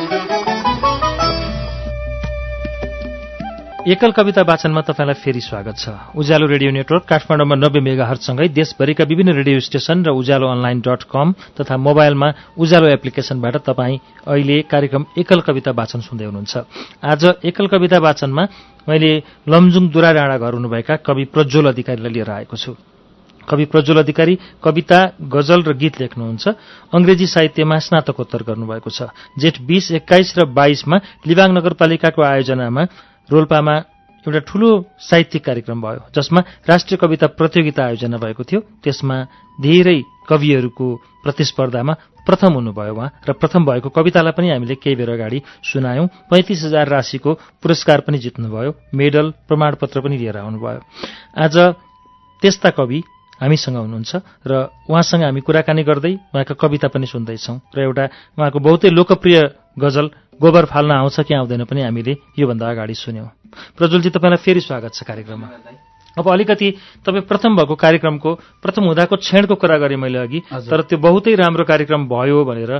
एकल कविता वाचनमा तपाईँलाई फेरि स्वागत छ। उज्यालो रेडियो नेटवर्क काठमाडौँमा नब्बे मेगा हर्टसँगै देशभरिका विभिन्न रेडियो स्टेशन र उज्यालो अनलाइन डट कम तथा मोबाइलमा उज्यालो एप्लिकेशनबाट तपाईँ अहिले कार्यक्रम एकल कविता वाचन सुन्दै हुनुहुन्छ। आज एकल कविता वाचनमा मैले लमजुङ दुरा डाँडा घर हुनुभएका कवि प्रज्वल अधिकारीलाई लिएर आएको छु। कवि प्रज्वल अधिकारी कविता गजल र गीत लेख्नुहुन्छ। अंग्रेजी साहित्यमा स्नातकोत्तर गर्नुभएको छ। जेठ बीस एक्काइस र बाइसमा लिबाङ नगरपालिकाको आयोजनामा रोल्पामा एउटा ठूलो साहित्यिक कार्यक्रम भयो जसमा राष्ट्रिय कविता प्रतियोगिता आयोजना भएको थियो। त्यसमा धेरै कविहरूको प्रतिस्पर्धामा प्रथम हुनुभयो उहाँ र प्रथम भएको कवितालाई पनि हामीले केही बेर अगाडि सुनायौं। पैंतिस हजार राशिको पुरस्कार पनि जित्नुभयो मेडल प्रमाणपत्र पनि लिएर आउनुभयो। आज त्यस्ता कवि हामीसँग हुनुहुन्छ र उहाँसँग हामी कुराकानी गर्दै उहाँका कविता पनि सुन्दैछौँ र एउटा उहाँको बहुतै लोकप्रिय गजल गोबर फाल्न आउँछ कि आउँदैन पनि हामीले योभन्दा अगाडि सुन्यौं। प्रज्वलजी तपाईँलाई फेरि स्वागत छ कार्यक्रममा। अब अलिकति तपाईँ प्रथम भएको कार्यक्रमको प्रथम हुँदाको क्षणको कुरा गरेँ मैले अघि तर त्यो बहुतै राम्रो कार्यक्रम भयो भनेर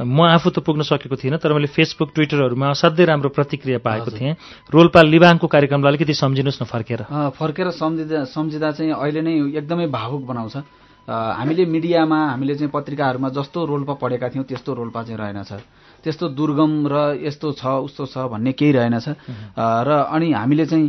म आफू त पुग्न सकेको थिइनँ तर मैले फेसबुक ट्विटरहरूमा असाध्यै राम्रो प्रतिक्रिया पाएको थिएँ। रोल्पा लिबाङको कार्यक्रमलाई अलिकति सम्झिनुहोस् न फर्केर। फर्केर सम्झिँदा सम्झिँदा चाहिँ अहिले नै एकदमै भावुक बनाउँछ। हामीले मिडियामा हामीले चाहिँ पत्रिकाहरूमा जस्तो रोल्पा पढेका थियौँ त्यस्तो रोल्पा चाहिँ रहेनछ। त्यस्तो दुर्गम र यस्तो छ उस्तो छ भन्ने केही रहेनछ र अनि हामीले चाहिँ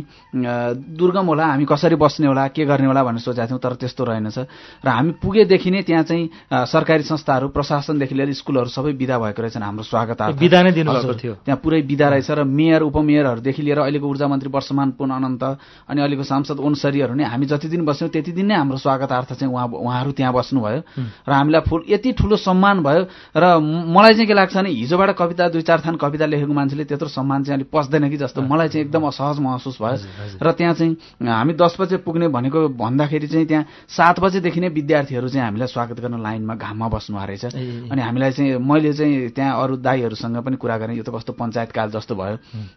दुर्गम होला हामी कसरी बस्ने होला के गर्ने होला भनेर सोचेका थियौँ तर त्यस्तो रहेनछ र हामी पुगेदेखि नै त्यहाँ चाहिँ सरकारी संस्थाहरू प्रशासनदेखि लिएर स्कुलहरू सबै विदा भएको रहेछन् हाम्रो स्वागत विदा नै दिनुभएको थियो। त्यहाँ पुरै विदा रहेछ र मेयर उपमेयरहरूदेखि लिएर अहिलेको ऊर्जा मन्त्री वर्षमान पुन अनन्त अनि अहिलेको सांसद ओनसरीहरू नै हामी जति दिन बस्यौँ त्यति दिन नै हाम्रो स्वागतार्थ चाहिँ उहाँ उहाँहरू त्यहाँ बस्नुभयो। र हामीलाई फुल यति ठुलो सम्मान भयो। र मलाई चाहिँ के लाग्छ भने हिजोबाट कविता दुई चार थान कविता लेखेको मान्छेले त्यत्रो सम्मान चाहिँ अलिक पस्दैन कि जस्तो मलाई चाहिँ एकदम असहज महसुस भयो। र त्यहाँ चाहिँ हामी दस बजे पुग्ने भनेको भन्दाखेरि चाहिँ त्यहाँ सात बजेदेखि नै विद्यार्थीहरू चाहिँ हामीलाई स्वागत गर्न लाइनमा घाममा बस्नु रहेछ। अनि हामीलाई चाहिँ मैले चाहिँ त्यहाँ अरू दाईहरूसँग पनि कुरा गरेँ यो त कस्तो पञ्चायतकाल जस्तो भयो।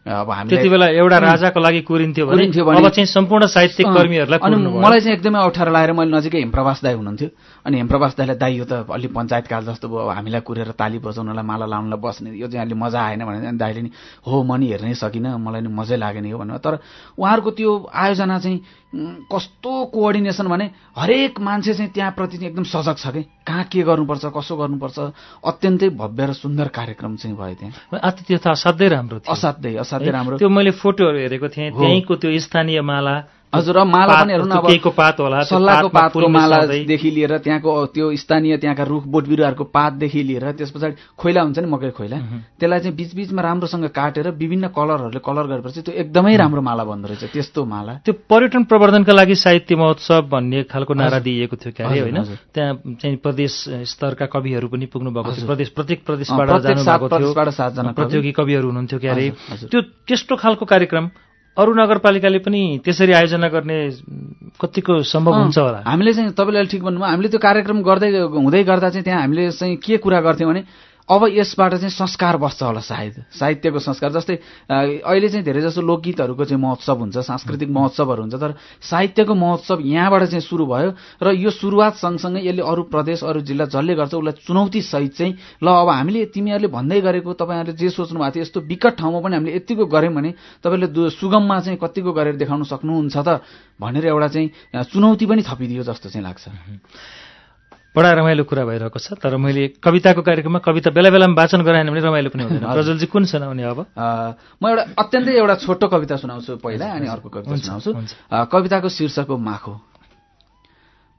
अब त्यति हामीले बेला एउटा राजाको लागि कुरिन्थ्यो भने कुरिन्थ्यो भने- अब चाहिँ सम्पूर्ण साहित्यिक कर्मीहरूलाई अनि। मलाई चाहिँ एकदमै अप्ठ्यारो लागेर मैले नजिकै हेमप्रवास दाई हुनुहुन्थ्यो। अनि हेमप्रवास दाईलाई दाई यो त अलि पञ्चायतकाल जस्तो भयो अब हामीलाई कुरेर ताली बजाउनलाई माला लाउनलाई बस्ने यो चाहिँ अलि मजा आएन भने अनि दाईले नि हो म नि हेर्नै सकिनँ मलाई नि मजै लागेन यो भन्नु तर उहाँहरूको त्यो आयोजना चाहिँ कस्तो कोअर्डिनेसन भने हरेक मान्छे चाहिँ त्यहाँप्रति चाहिँ एकदम सजग छ कि? कहाँ के गर्नुपर्छ कसो गर्नुपर्छ? अत्यन्तै भव्य र सुन्दर कार्यक्रम चाहिँ भयो त्यहाँ। आतिथ्य त असाध्यै राम्रो थियो। असाध्यै असाध्यै राम्रो। त्यो मैले फोटोहरू हेरेको थिएँ। त्यहीँको त्यो स्थानीय माला हजुर माला पनि हेर्नु न सल्लाहको पातको। मालादेखि लिएर त्यहाँको त्यो स्थानीय त्यहाँका रुख बोट बिरुवाहरूको पातदेखि लिएर त्यस पछाडि खोइला हुन्छ नि मकै खोइला त्यसलाई चाहिँ बिचबिचमा राम्रोसँग काटेर विभिन्न कलरहरूले कलर गरेपछि त्यो एकदमै राम्रो माला बन्दो रहेछ त्यस्तो माला त्यो पर्यटन प्रवर्धनका लागि साहित्य महोत्सव भन्ने खालको नारा दिइएको थियो क्यारे होइन। त्यहाँ चाहिँ प्रदेश स्तरका कविहरू पनि पुग्नु भएको थियो। प्रदेश प्रत्येक प्रदेशबाट जानुभएको प्रदेशबाट थियो। प्रतियोगी कविहरू हुनुहुन्थ्यो क्यारे। त्यो त्यस्तो खालको कार्यक्रम अरू नगरपालिकाले पनि त्यसरी आयोजना गर्ने कतिको सम्भव हुन्छ होला। हामीले चाहिँ तपाईँले अहिले ठिक भन्नुभयो। हामीले त्यो कार्यक्रम गर्दै हुँदै गर्दा चाहिँ त्यहाँ हामीले चाहिँ के कुरा गर्थ्यौँ भने अब यसबाट चाहिँ संस्कार बस्छ होला सायद साहित्यको संस्कार जस्तै अहिले चाहिँ धेरै जसो लोकगीतहरूको चाहिँ महोत्सव हुन्छ सांस्कृतिक महोत्सवहरू हुन्छ तर साहित्यको महोत्सव यहाँबाट चाहिँ सुरु भयो र यो सुरुवात सँगसँगै यसले अरू प्रदेश अरू जिल्ला जसले गर्छ उसलाई चुनौती सहित चाहिँ ल अब हामीले तिमीहरूले भन्दै गरेको तपाईँहरूले जे सोच्नु भएको थियो यस्तो विकट ठाउँमा पनि हामीले यतिको गऱ्यौँ भने तपाईँले सुगममा चाहिँ कतिको गरेर देखाउन सक्नुहुन्छ त भनेर एउटा चाहिँ चुनौती पनि थपिदियो जस्तो चाहिँ लाग्छ। बडा रमाइलो कुरा भइरहेको छ तर मैले कविताको कार्यक्रममा कविता बेला बेलामा वाचन गराएन भने रमाइलो पनि हुँदैन। प्रजलजी कुन सुनाउने अब? म एउटा अत्यन्तै एउटा छोटो कविता सुनाउँछु पहिला अनि अर्को कविता सुनाउँछु। कविताको शीर्षक हो माखो।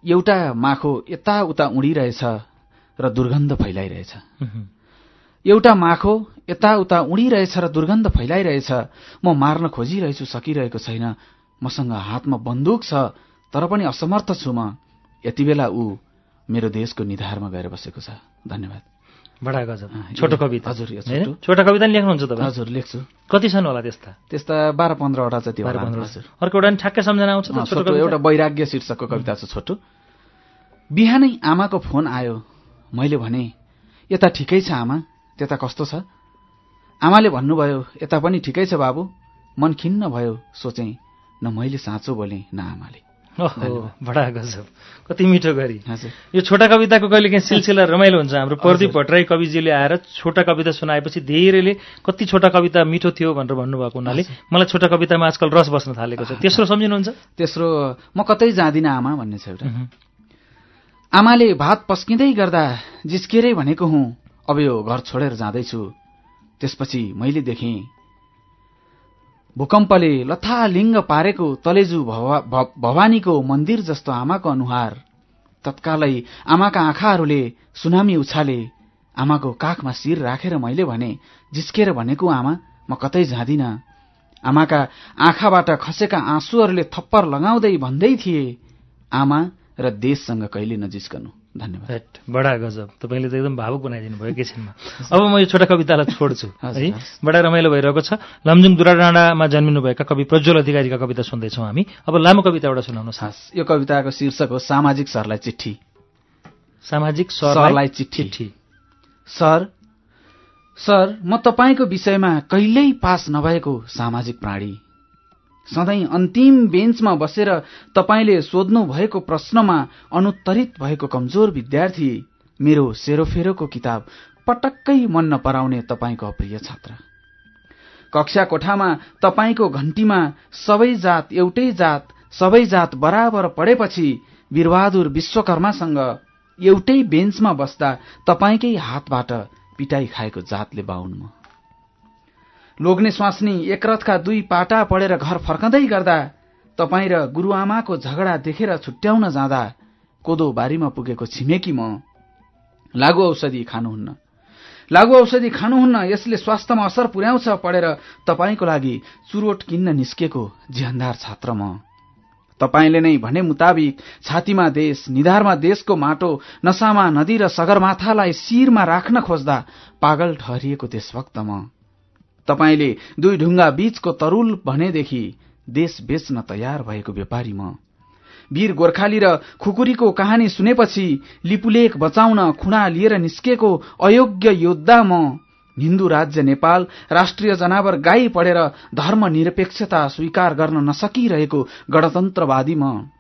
एउटा माखो यताउता उडिरहेछ र दुर्गन्ध फैलाइरहेछ। एउटा माखो यताउता उडिरहेछ र दुर्गन्ध फैलाइरहेछ। म मार्न खोजिरहेछु सकिरहेको छैन। मसँग हातमा बन्दुक छ तर पनि असमर्थ छु म। यति बेला ऊ मेरो देशको निधारमा गएर बसेको छ। धन्यवाद। बडा गजब। छोटो कविता। हजुर? छोटो। छोटा कविता लेख्नुहुन्छ तपाईँ? हजुर लेख्छु। कति छन् होला त्यस्ता? त्यस्ता बाह्र पन्ध्रवटा जति बाह्र पन्ध्र हजुर। अर्को एउटा ठ्याक्कै सम्झना आउँछ? एउटा वैराग्य शीर्षकको कविता छ छोटो। बिहानै आमाको फोन आयो। मैले भने यता ठिकै छ आमा? त्यता कस्तो छ? आमाले भन्नुभयो यता पनि ठिकै छ बाबु। मन खिन्न भयो सोचेँ न मैले साँचो बोलेँ न आमाले। बडा गजब। कति मिठो गरी। यो छोटा कविताको कहिले काहीँ सिलसिला रमाइलो हुन्छ? हाम्रो प्रदीप भट्टराई कविजीले आएर छोटा कविता सुनाएपछि धेरैले कति छोटा कविता मिठो थियो भनेर भन्नुभएको हुनाले मलाई छोटा कवितामा आजकल रस बस्न थालेको छ। तेस्रो सम्झिनुहुन्छ? तेस्रो म कतै जाँदिनँ आमा भन्ने छ एउटा। आमाले भात पस्किँदै गर्दा जिस्केरै भनेको हुँ अब यो घर छोडेर जाँदैछु। त्यसपछि मैले देखेँ भूकम्पले लथालिङ्ग पारेको तलेजु भवानीको मन्दिर जस्तो आमाको अनुहार। तत्कालै आमाका आँखाहरूले सुनामी उछाले आमाको काखमा शिर राखेर मैले भने जिस्केर भनेको आमा म कतै जाँदिन आमाका आँखाबाट खसेका आँसुहरूले थप्पर लगाउँदै भन्दै थिए आमा र देशसँग कहिले नजिस्कनु। धन्यवाद। राइट बडा गजब। तपाईँले त एकदम भावुक बनाइदिनु भयो एकैछिनमा अब म यो छोटा कवितालाई छोड्छु है। बडा रमाइलो भइरहेको छ। लमजुङ दुराडाँडामा जन्मिनुभएका कवि प्रज्वल अधिकारीका कविता सुन्दैछौँ हामी। अब लामो कविता एउटा सुनाउनुहोस् हस् यो कविताको शीर्षक हो सामाजिक सरलाई चिठी। सामाजिक सरलाई। चिठी। सर सर म तपाईँको विषयमा कहिल्यै पास नभएको सामाजिक प्राणी। सधैँ अन्तिम बेन्चमा बसेर तपाईँले सोध्नु भएको प्रश्नमा अनुत्तरित भएको कमजोर विद्यार्थी मेरो सेरोफेरोको किताब पटक्कै मन नपराउने तपाईँको अप्रिय छात्र। कक्षा कोठामा तपाईँको घन्टीमा सबै जात एउटै जात सबै जात बराबर पढेपछि वीरबहादुर विश्वकर्मासँग एउटै बेन्चमा बस्दा तपाईँकै हातबाट पिटाई खाएको जातले बाहुनमा लोग्ने स्वास्नी एकरथका दुई पाटा पढेर घर फर्कँदै गर्दा तपाईँ र गुरुआमाको झगडा देखेर छुट्याउन जाँदा कोदो बारीमा पुगेको छिमेकी म। लागु औषधि खानुहुन्न। लागु औषधि खानुहुन्न यसले स्वास्थ्यमा असर पुर्याउँछ पढेर तपाईँको लागि चुरोट किन्न निस्केको जिहन्दार छात्र म। तपाईँले नै भने मुताबिक छातीमा देश निधारमा देशको माटो नसामा नदी र सगरमाथालाई शिरमा राख्न खोज्दा पागल ठहरिएको देशभक्त म। तपाईँले दुई ढुङ्गा बीचको तरुल भनेदेखि देश बेच्न तयार भएको व्यापारी म। वीर गोर्खाली र खुकुरीको कहानी सुनेपछि लिपुलेख बचाउन खुणा लिएर निस्केको अयोग्य योद्धा म। हिन्दू राज्य नेपाल राष्ट्रिय जनावर गाई पढेर धर्मनिरपेक्षता स्वीकार गर्न नसकिरहेको गणतन्त्रवादी म।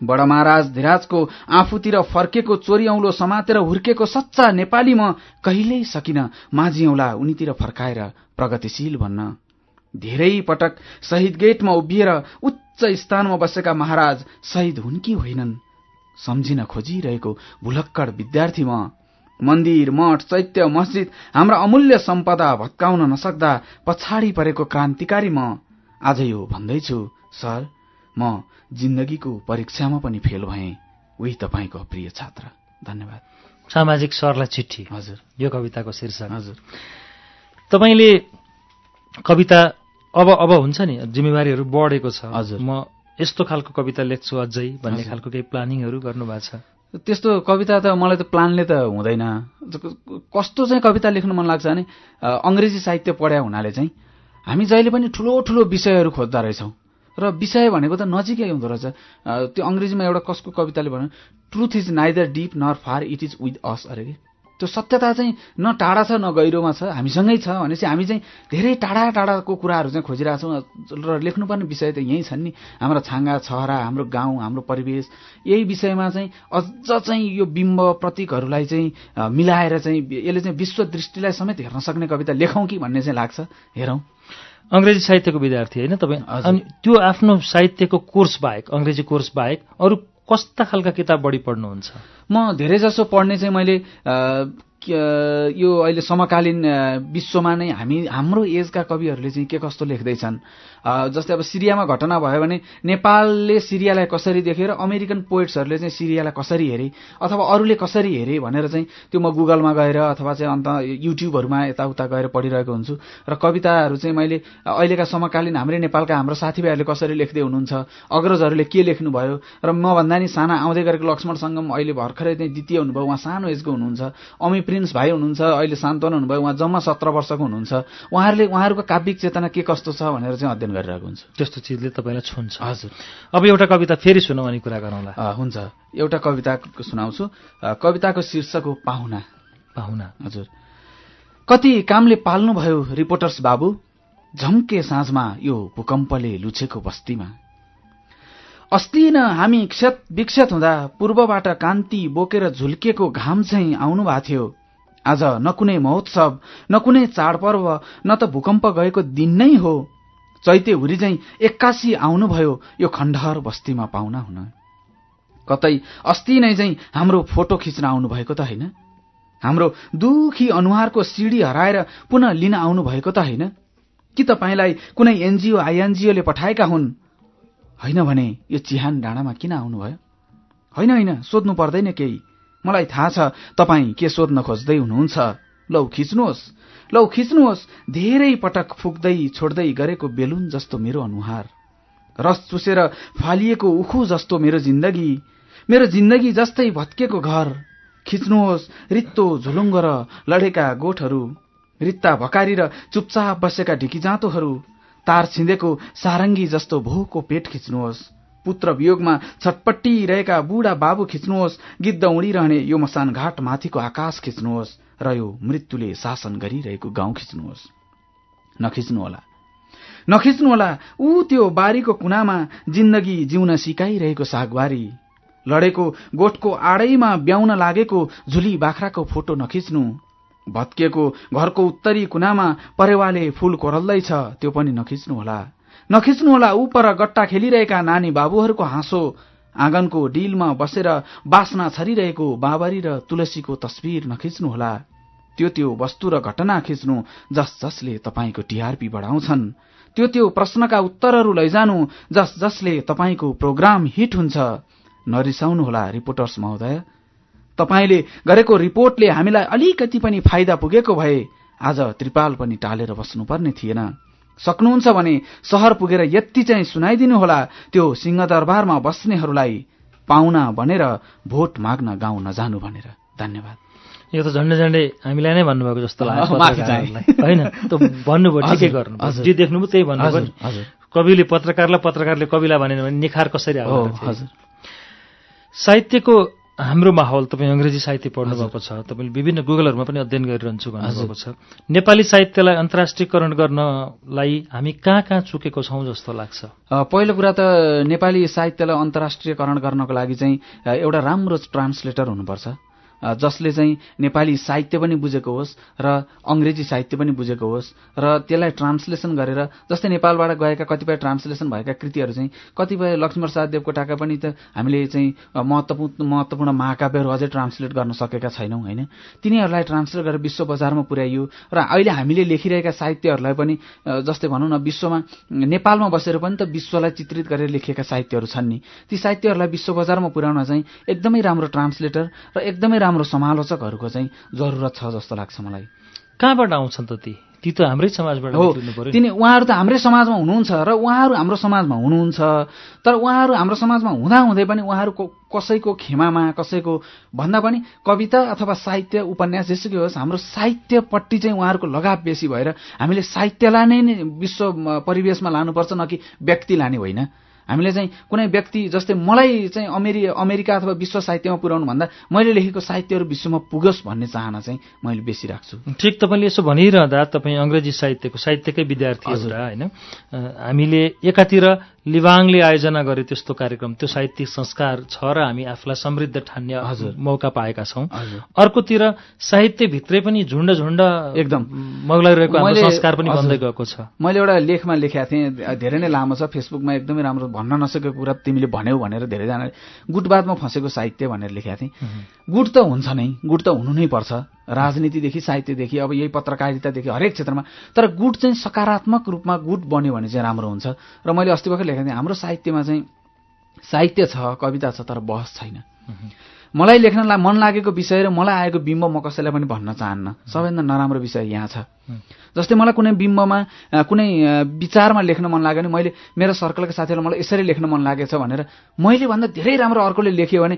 बडा महाराज धिराजको आफूतिर फर्केको चोरी औलो समातेर हुर्केको सच्चा नेपाली म कहिल्यै सकिन माझी औला उनीतिर फर्काएर प्रगतिशील भन्न धेरै पटक शहीद गेटमा उभिएर उच्च स्थानमा बसेका महाराज शहीद हुन् कि होइनन्? सम्झिन खोजिरहेको भुलक्कड विद्यार्थी म मन्दिर मठ चैत्य मस्जिद हाम्रा अमूल्य सम्पदा भत्काउन नसक्दा पछाडि परेको क्रान्तिकारी म आज यो भन्दैछु सर। म जिन्दगीको परीक्षामा पनि फेल भएँ। उही तपाईँको प्रिय छात्र। धन्यवाद। सामाजिक सरलाई चिठी। हजुर। यो कविताको शीर्षक। हजुर। तपाईँले कविता अब अब हुन्छ नि जिम्मेवारीहरू बढेको छ। हजुर। म यस्तो खालको कविता लेख्छु अझै भन्ने खालको केही प्लानिङहरू गर्नुभएको छ। त्यस्तो कविता त मलाई त प्लानले त हुँदैन। कस्तो चाहिँ कविता लेख्नु मन लाग्छ भने अङ्ग्रेजी साहित्य पढ्या हुनाले चाहिँ हामी जहिले पनि ठुलो ठुलो विषयहरू खोज्दा रहेछौँ। र विषय भनेको त नजिकै हुँदो रहेछ। त्यो अङ्ग्रेजीमा एउटा कसको कविताले भन्यो truth is neither deep nor far it is with us अरे कि? त्यो सत्यता चाहिँ न टाढा छ न गहिरोमा छ हामीसँगै छ भनेपछि हामी चाहिँ धेरै टाढा टाढाको कुराहरू चाहिँ खोजिरहेछौँ। र लेख्नुपर्ने विषय त यहीँ छन् नि। हाम्रो छाँगा छहरा हाम्रो गाउँ हाम्रो परिवेश। यही विषयमा चाहिँ अझ चाहिँ यो बिम्ब प्रतीकहरूलाई चाहिँ मिलाएर चाहिँ यसले चाहिँ विश्व दृष्टिलाई समेत हेर्न सक्ने कविता लेखौँ कि भन्ने चाहिँ लाग्छ। हेरौँ। अङ्ग्रेजी साहित्यको विद्यार्थी होइन तपाईँ। अनि त्यो आफ्नो साहित्यको कोर्स बाहेक अङ्ग्रेजी कोर्स बाहेक अरू कस्ता खालका किताब बढी पढ्नुहुन्छ? म धेरै जसो पढ्ने चाहिँ मैले यो अहिले समकालीन विश्वमा नै हामी हाम्रो एजका कविहरूले चाहिँ के कस्तो लेख्दैछन्? जस्तै अब सिरियामा घटना भयो भने नेपालले सिरियालाई कसरी देखेर अमेरिकन पोइट्सहरूले चाहिँ सिरियालाई कसरी हेरे अथवा अरूले कसरी हेरे भनेर चाहिँ त्यो म गुगलमा गएर अथवा चाहिँ अन्त युट्युबहरूमा यताउता गएर पढिरहेको हुन्छु। र कविताहरू चाहिँ मैले अहिलेका समकालीन हाम्रै नेपालका हाम्रो साथीभाइहरूले कसरी लेख्दै हुनुहुन्छ अग्रजहरूले के लेख्नुभयो र मभन्दा नि साना आउँदै गरेको लक्ष्मण सङ्गम अहिले भर्खरै चाहिँ द्वितीय हुनुभयो उहाँ सानो एजको हुनुहुन्छ अमी प्रिन्स भाइ हुनुहुन्छ अहिले सान्तवन हुनुभयो उहाँ जम्मा सत्र वर्षको हुनुहुन्छ। उहाँहरूले उहाँहरूको काव्यिक चेतना के कस्तो छ भनेर चाहिँ अध्ययन गरिरहेको हुन्छु त्यस्तो चिजले तपाईँलाई छुन्छ। हजुर। अब एउटा कविता फेरि सुनौ अनि कुरा गरौँला। हुन्छ। एउटा कविता सुनाउँछु। कविताको शीर्षक हो पाहुना। पाहुना। हजुर। कति कामले पाल्नुभयो रिपोर्टर्स बाबु। झम्के साँझमा यो भूकम्पले लुछेको बस्तीमा। अस्ति न हामी क्षत विक्षत हुँदा पूर्वबाट कान्ति बोकेर झुल्किएको घाम चाहिँ आउनु भएको थियो। आज न कुनै महोत्सव न कुनै चाडपर्व न त भूकम्प गएको दिन नै हो। चैते हुरी चाहिँ एक्कासी आउनुभयो यो खण्डहर बस्तीमा पाहुना हुन। कतै अस्ति नै चाहिँ हाम्रो फोटो खिच्न आउनुभएको त होइन? हाम्रो दुखी अनुहारको सिडी हराएर पुनः लिन आउनु भएको त होइन? कि तपाईँलाई कुनै एनजिओ आइएनजिओले पठाएका हुन्? होइन भने यो चिहान डाँडामा किन आउनुभयो? होइन होइन सोध्नु पर्दैन केही। मलाई थाहा छ तपाईँ के सोध्न खोज्दै हुनुहुन्छ। लौ खिच्नुहोस्। लौ खिच्नुहोस्। धेरै पटक फुक्दै छोड्दै गरेको बेलुन जस्तो मेरो अनुहार। रस चुसेर फालिएको उखु जस्तो मेरो जिन्दगी। मेरो जिन्दगी जस्तै भत्केको घर। खिच्नुहोस्। रित्तो झुलुङ्गो र लडेका गोठहरू। रित्ता भकारी र चुपचाप बसेका ढिकीजाँतोहरू। तार छिँदेको सारङ्गी जस्तो भोको पेट खिच्नुहोस्। पुत्र वियोगमा छटपट्टी रहेका बुढा बाबु खिच्नुहोस् गिद्ध उडिरहने यो मसान घाट माथिको आकाश खिच्नुहोस् र यो मृत्युले शासन गरिरहेको गाउँ खिच्नुहोस्। नखिच्नुहोला। नखिच्नुहोला। ऊ त्यो बारीको कुनामा जिन्दगी जिउन सिकाइरहेको सागबारी लडेको गोठको आडैमा ब्याउन लागेको झुली बाख्राको फोटो नखिच्नु। भत्किएको घरको उत्तरी कुनामा परेवाले फूल कोरल्दैछ त्यो पनि नखिच्नुहोला। नखिच्नुहोला ऊ पर गट्टा खेलिरहेका नानी बाबुहरूको हाँसो। आँगनको डिलमा बसेर बास्ना छरिरहेको बाबरी र तुलसीको तस्विर नखिच्नुहोला त्यो त्यो वस्तु र घटना खिच्नु जस जसले तपाईँको टिआरपी बढाउँछन्। त्यो त्यो प्रश्नका उत्तरहरू लैजानु जस जसले तपाईँको प्रोग्राम हिट हुन्छ। नरिसाउनुहोला रिपोर्टर्स महोदय। तपाईँले गरेको रिपोर्टले हामीलाई अलिकति पनि फाइदा पुगेको भए आज त्रिपाल पनि टालेर बस्नुपर्ने थिएन। सक्नुहुन्छ भने सहर पुगेर यति चाहिँ सुनाइदिनु होला त्यो सिंहदरबारमा बस्नेहरूलाई पाहुना भनेर भोट माग्न गाउँ नजानु भनेर। धन्यवाद। यो त झन्डै झन्डै हामीलाई नै भन्नुभएको जस्तो लाग्यो। होइन भन्नुभयो ठिकै गर्नु। जे देख्नुभयो त्यही भन्नुभयो। कविले पत्रकारलाई पत्रकारले कविलाई भनेन भने निखार कसरी हजुर। साहित्यको हाम्रो माहौल तपाईँ अङ्ग्रेजी साहित्य पढ्नुभएको छ तपाईँले विभिन्न गुगलहरूमा पनि अध्ययन गरिरहन्छु भन्नुभएको छ। नेपाली साहित्यलाई अन्तर्राष्ट्रियकरण गर्नलाई हामी कहाँ कहाँ चुकेको छौँ जस्तो लाग्छ? पहिलो कुरा त नेपाली साहित्यलाई अन्तर्राष्ट्रियकरण गर्नको लागि चाहिँ एउटा राम्रो ट्रान्सलेटर हुनुपर्छ। जसले चाहिँ नेपाली साहित्य पनि बुझेको होस् र अङ्ग्रेजी साहित्य पनि बुझेको होस् र त्यसलाई ट्रान्सलेसन गरेर जस्तै नेपालबाट गएका कतिपय ट्रान्सलेसन भएका कृतिहरू चाहिँ कतिपय लक्ष्मणप्रसाद देवकोटाका पनि त हामीले चाहिँ महत्त्वपूर्ण महत्त्वपूर्ण महाकाव्यहरू अझै ट्रान्सलेट गर्न सकेका छैनौँ होइन? तिनीहरूलाई ट्रान्सलेट गरेर विश्व बजारमा पुर्याइयो र अहिले हामीले लेखिरहेका साहित्यहरूलाई पनि जस्तै भनौँ न विश्वमा नेपालमा बसेर पनि त विश्वलाई चित्रित गरेर लेखिएका साहित्यहरू छन् नि। ती साहित्यहरूलाई विश्व बजारमा पुर्याउन चाहिँ एकदमै राम्रो ट्रान्सलेटर र एकदमै समालोचकहरूको चाहिँ जरुरत छ जस्तो लाग्छ मलाई। कहाँबाट आउँछन् त ती? ती त हाम्रै समाजबाट हो। तिनी उहाँहरू त हाम्रै समाजमा हुनुहुन्छ र उहाँहरू हाम्रो समाजमा हुनुहुन्छ। तर उहाँहरू हाम्रो समाजमा हुँदाहुँदै पनि उहाँहरूको कसैको खेमामा कसैको भन्दा पनि कविता अथवा साहित्य उपन्यास जेसुकै होस् हाम्रो साहित्यपट्टि चाहिँ उहाँहरूको लगाव बेसी भएर हामीले साहित्यलाई नै विश्व परिवेशमा लानुपर्छ न कि व्यक्ति लाने होइन। हामीले चाहिँ कुनै व्यक्ति जस्तै मलाई चाहिँ अमेरि अमेरिका अथवा विश्व साहित्यमा पुर्याउनु भन्दा मैले लेखेको साहित्यहरू विश्वमा पुगोस् भन्ने चाहना चाहिँ मैले बेसी राख्छु ठिक तपाईँले यसो भनिरहँदा तपाईँ अङ्ग्रेजी साहित्यको साहित्यकै विद्यार्थी हजुर। होइन हामीले एकातिर लिवाङले आयोजना गरे त्यस्तो कार्यक्रम त्यो साहित्यिक संस्कार छ र हामी आफूलाई समृद्ध ठान्ने हजुर। मौका पाएका छौँ। अर्कोतिर साहित्यभित्रै पनि झुन्ड झुन्ड एकदम। मौलाइरहेको हाम्रो संस्कार पनि। बन्दै गएको छ मैले एउटा लेखमा लेखेको थिएँ धेरै नै लामो छ फेसबुकमा एकदमै राम्रो भन्न नसकेको कुरा तिमीले भन्यौ भनेर धेरैजनाले गुटबादमा फँसेको साहित्य भनेर लेखेका थिएँ गुट त हुन्छ नै गुट त हुनु नै पर्छ राजनीतिदेखि साहित्यदेखि अब यही पत्रकारितादेखि हरेक क्षेत्रमा तर गुट चाहिँ सकारात्मक रूपमा गुट बन्यो भने चाहिँ राम्रो हुन्छ। र मैले अस्ति भर्खर लेखेको थिएँ हाम्रो साहित्यमा चाहिँ साहित्य छ कविता छ तर बहस छैन। मलाई लेख्नलाई मन लागेको विषय र मलाई आएको बिम्ब म कसैलाई पनि भन्न चाहन्न। सबैभन्दा नराम्रो विषय यहाँ छ। जस्तै मलाई कुनै बिम्बमा कुनै विचारमा लेख्न मन लाग्यो भने मैले मेरो सर्कलका साथीहरूलाई मलाई यसरी लेख्न मन लागेछ भनेर मैले भन्दा धेरै राम्रो अर्कोले लेख्यो भने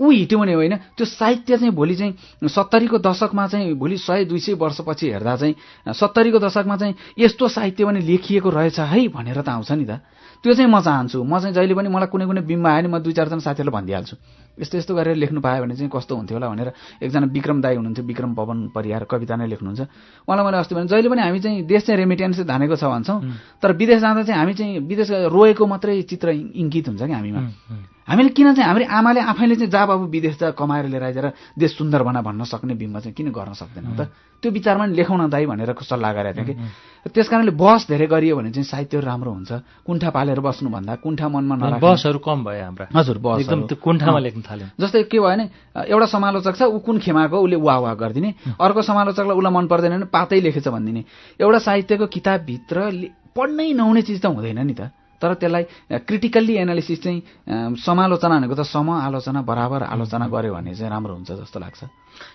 ऊ हिट्यो भने होइन त्यो साहित्य चाहिँ भोलि चाहिँ सत्तरीको दशकमा चाहिँ भोलि सय दुई सय वर्षपछि हेर्दा चाहिँ सत्तरीको दशकमा चाहिँ यस्तो साहित्य पनि लेखिएको रहेछ है भनेर त आउँछ नि त। त्यो चाहिँ म चाहन्छु। म चाहिँ जहिले पनि मलाई कुनै कुनै बिम्ब आयो भने म दुई चारजना साथीहरूलाई भनिदिइहाल्छु। यस्तो यस्तो गरेर लेख्नु पायो भने चाहिँ कस्तो हुन्थ्यो होला भनेर एकजना विक्रम दाई हुनुहुन्थ्यो विक्रम पवन परिहार कविता नै लेख्नुहुन्छ। उहाँलाई मैले अस्ति भने जहिले पनि हामी चाहिँ देश चाहिँ रेमिटेन्स धानेको छ भन्छौँ। तर विदेश जाँदा चाहिँ हामी चाहिँ विदेश रोएको मात्रै चित्र इङ्कित हुन्छ कि हामीमा। हामीले किन चाहिँ हाम्रो आमाले आफैले चाहिँ जा बाबु विदेश जा कमाएर लिएर आइदिएर देश सुन्दर बना भन्न सक्ने बिम्ब चाहिँ किन गर्न सक्दैनौँ त? त्यो विचारमा नि लेखौँ न दाई भनेर सल्लाह गरेको थिएँ कि। त्यस कारणले बहस धेरै गरियो भने चाहिँ साहित्यहरू राम्रो हुन्छ। कुण्ठा पालेर बस्नुभन्दा कुण्ठा मनमा नराख्ने। बसहरू कम भयो हाम्रा। हजुर बहस एकदम त्यो कुण्ठामा लेख्न थाल्यौँ। जस्तै के भयो भने एउटा समालोचक छ ऊ कुन खेमाको उसले वाह वाह गरिदिने। अर्को समालोचकलाई उसलाई मन पर्दैन भने पातै लेखेछ भनिदिने। एउटा साहित्यको किताबभित्र पढ्नै नहुने चिज त हुँदैन नि त। तर त्यसलाई क्रिटिकल्ली एनालिसिस चाहिँ समालोचना भनेको त सम आलोचना बराबर आलोचना गर्यो भने चाहिँ राम्रो हुन्छ जस्तो लाग्छ।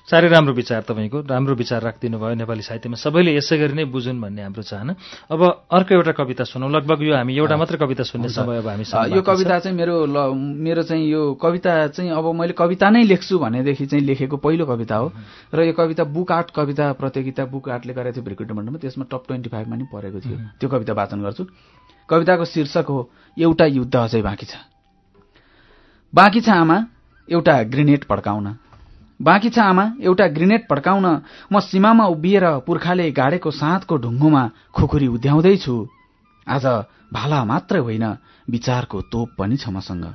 साह्रै राम्रो विचार तपाईँको राम्रो विचार राखिदिनु भयो नेपाली साहित्यमा। सबैले यसै गरी नै बुझुन् भन्ने हाम्रो चाहना। अब अर्को एउटा कविता सुनौँ। लगभग यो हामी एउटा मात्रै कविता सुन्ने समय अब हामी यो कविता चाहिँ मेरो ल- मेरो चाहिँ यो कविता चाहिँ अब मैले कविता नै लेख्छु भनेदेखि चाहिँ लेखेको पहिलो कविता हो। र यो कविता बुक आर्ट कविता प्रतियोगिता बुक आर्टले गरेको थियो भ्रिकुट मण्डलमा त्यसमा टप ट्वेन्टी फाइभमा नि परेको थियो। त्यो कविता वाचन गर्छु। कविताको शीर्षक हो एउटा युद्ध अझै बाँकी छ। बाँकी छ आमा एउटा ग्रेनेड पड्काउन। बाँकी छ आमा एउटा ग्रेनेड पड्काउन। म सीमामा उभिएर पुर्खाले गाडेको साँधको ढुङ्गोमा खुकुरी उध्याउँदैछु। आज भाला मात्र होइन विचारको तोप पनि छ मसँग।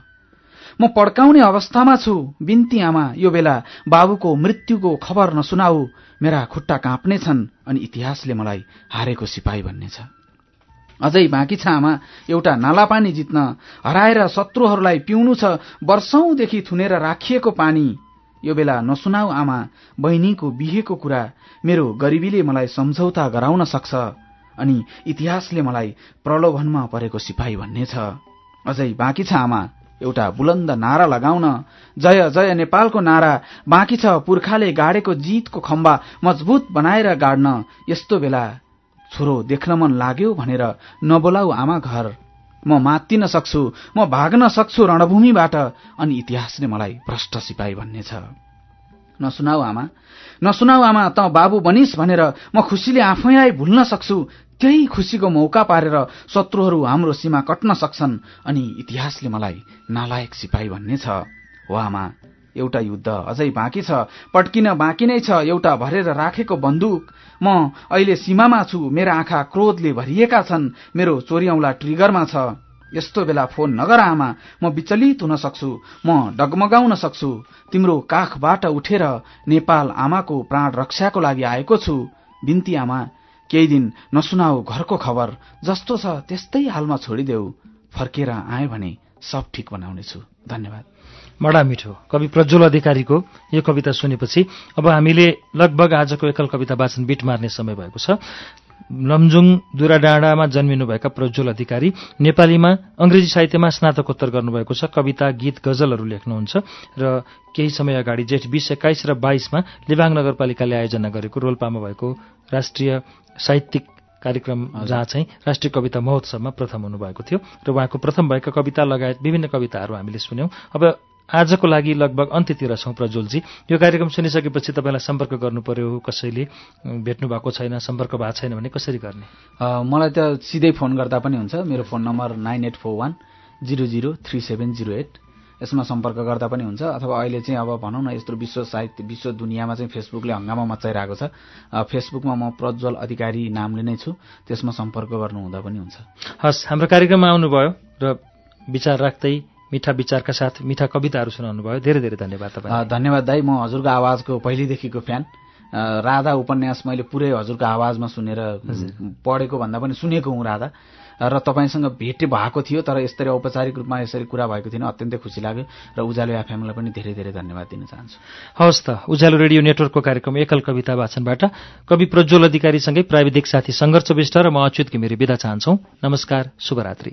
म पड्काउने अवस्थामा छु। बिन्ती आमा यो बेला बाबुको मृत्युको खबर नसुनाऊ। मेरा खुट्टा काँप्ने छन् अनि इतिहासले मलाई हारेको सिपाही भन्ने छ अझै बाँकी छ आमा एउटा नालापानी जित्न हराएर शत्रुहरूलाई पिउनु छ वर्षौंदेखि थुनेर राखिएको पानी। यो बेला नसुनाऊ आमा बहिनीको बिहेको कुरा मेरो गरिबीले मलाई सम्झौता गराउन सक्छ अनि इतिहासले मलाई प्रलोभनमा परेको सिपाही भन्ने छ। अझै बाँकी छ आमा एउटा बुलन्द नारा लगाउन। जय जय नेपालको नारा बाँकी छ पुर्खाले गाडेको जितको खम्बा मजबुत बनाएर गाड्न। यस्तो बेला छोरो देख्न मन लाग्यो भनेर नबोलाऊ आमा घर। म मात्तिन सक्छु म भाग्न सक्छु रणभूमिबाट अनि इतिहासले मलाई भ्रष्ट सिपाही भन्ने नसुनाऊ आमा नसुनाऊ आमा त बाबु बनिस भनेर म खुसीले आफैलाई भुल्न सक्छु त्यही खुसीको मौका पारेर शत्रुहरू हाम्रो सीमा कट्न सक्छन् अनि इतिहासले मलाई नालायक सिपाही भन्ने छ हो आमा। एउटा युद्ध अझै बाँकी छ। पड्किन बाँकी नै छ एउटा भरेर राखेको बन्दुक। म अहिले सीमामा छु। मेरा आँखा क्रोधले भरिएका छन्। मेरो चोर्याउला ट्रिगरमा छ। यस्तो बेला फोन नगर आमा। म विचलित हुन सक्छु। म डगमगाउन सक्छु। तिम्रो काखबाट उठेर नेपाल आमाको प्राण रक्षाको लागि आएको छु। बिन्ती आमा केही दिन नसुनाऊ घरको खबर। जस्तो छ त्यस्तै हालमा छोडिदेऊ। फर्केर आए भने सब ठिक बनाउनेछु धन्यवाद। बडा मिठो। कवि प्रज्वल अधिकारीको यो कविता सुनेपछि अब हामीले लगभग आजको एकल कविता वाचन बिट मार्ने समय भएको छ। लमजुङ दुराडाँडामा जन्मिनुभएका प्रज्वल अधिकारी नेपालीमा अङ्ग्रेजी साहित्यमा स्नातकोत्तर गर्नुभएको छ। कविता गीत गजलहरू लेख्नुहुन्छ र केही समय अगाडि जेठ बिस एक्काइस र बाइसमा लिबाङ नगरपालिकाले आयोजना गरेको रोल्पामा भएको राष्ट्रिय साहित्यिक कार्यक्रम जहाँ चाहिँ राष्ट्रिय कविता महोत्सवमा प्रथम हुनुभएको थियो। र उहाँको प्रथम भएका कविता लगायत विभिन्न कविताहरू हामीले सुन्यौं। अब आजको लागि लगभग अन्त्यतिर छौँ प्रज्वलजी। यो कार्यक्रम सुनिसकेपछि तपाईँलाई सम्पर्क गर्नु पर्यो कसैले भेट्नु भएको छैन सम्पर्क भएको छैन भने कसरी गर्ने? मलाई त सिधै फोन गर्दा पनि हुन्छ। मेरो phone number nine eight four one zero zero three seven zero eight. यसमा सम्पर्क गर्दा पनि हुन्छ। अथवा अहिले चाहिँ अब भनौँ न यस्तो विश्व साहित्य विश्व दुनियाँमा चाहिँ फेसबुकले हङ्गामा मचाइरहेको छ। फेसबुकमा म प्रज्वल अधिकारी नामले नै छु। त्यसमा सम्पर्क गर्नु हुँदा पनि हुन्छ। हस् हाम्रो कार्यक्रममा आउनुभयो र विचार राख्दै मिठा विचारका साथ मिठा कविताहरू सुनाउनु भयो धेरै धेरै धन्यवाद तपाईँ। धन्यवाद दाई। म हजुरको आवाजको पहिलेदेखिको फ्यान। राधा उपन्यास मैले पुरै हजुरको आवाजमा सुनेर पढेको भन्दा पनि सुनेको हुँ राधा। र तपाईँसँग भेट भएको थियो तर यस्तरी औपचारिक रूपमा यसरी कुरा भएको थिएन। अत्यन्तै खुसी लाग्यो र उज्यालो एफएमलाई पनि धेरै धेरै धन्यवाद दिन चाहन्छु। हवस् त उज्यालो रेडियो नेटवर्कको कार्यक्रम एकल कविता वाचनबाट कवि प्रज्वल अधिकारीसँगै प्राविधिक साथी सङ्घर्ष विष्ट र म अच्युत घिमिरे विदा चाहन्छौ। नमस्कार शुभरात्री।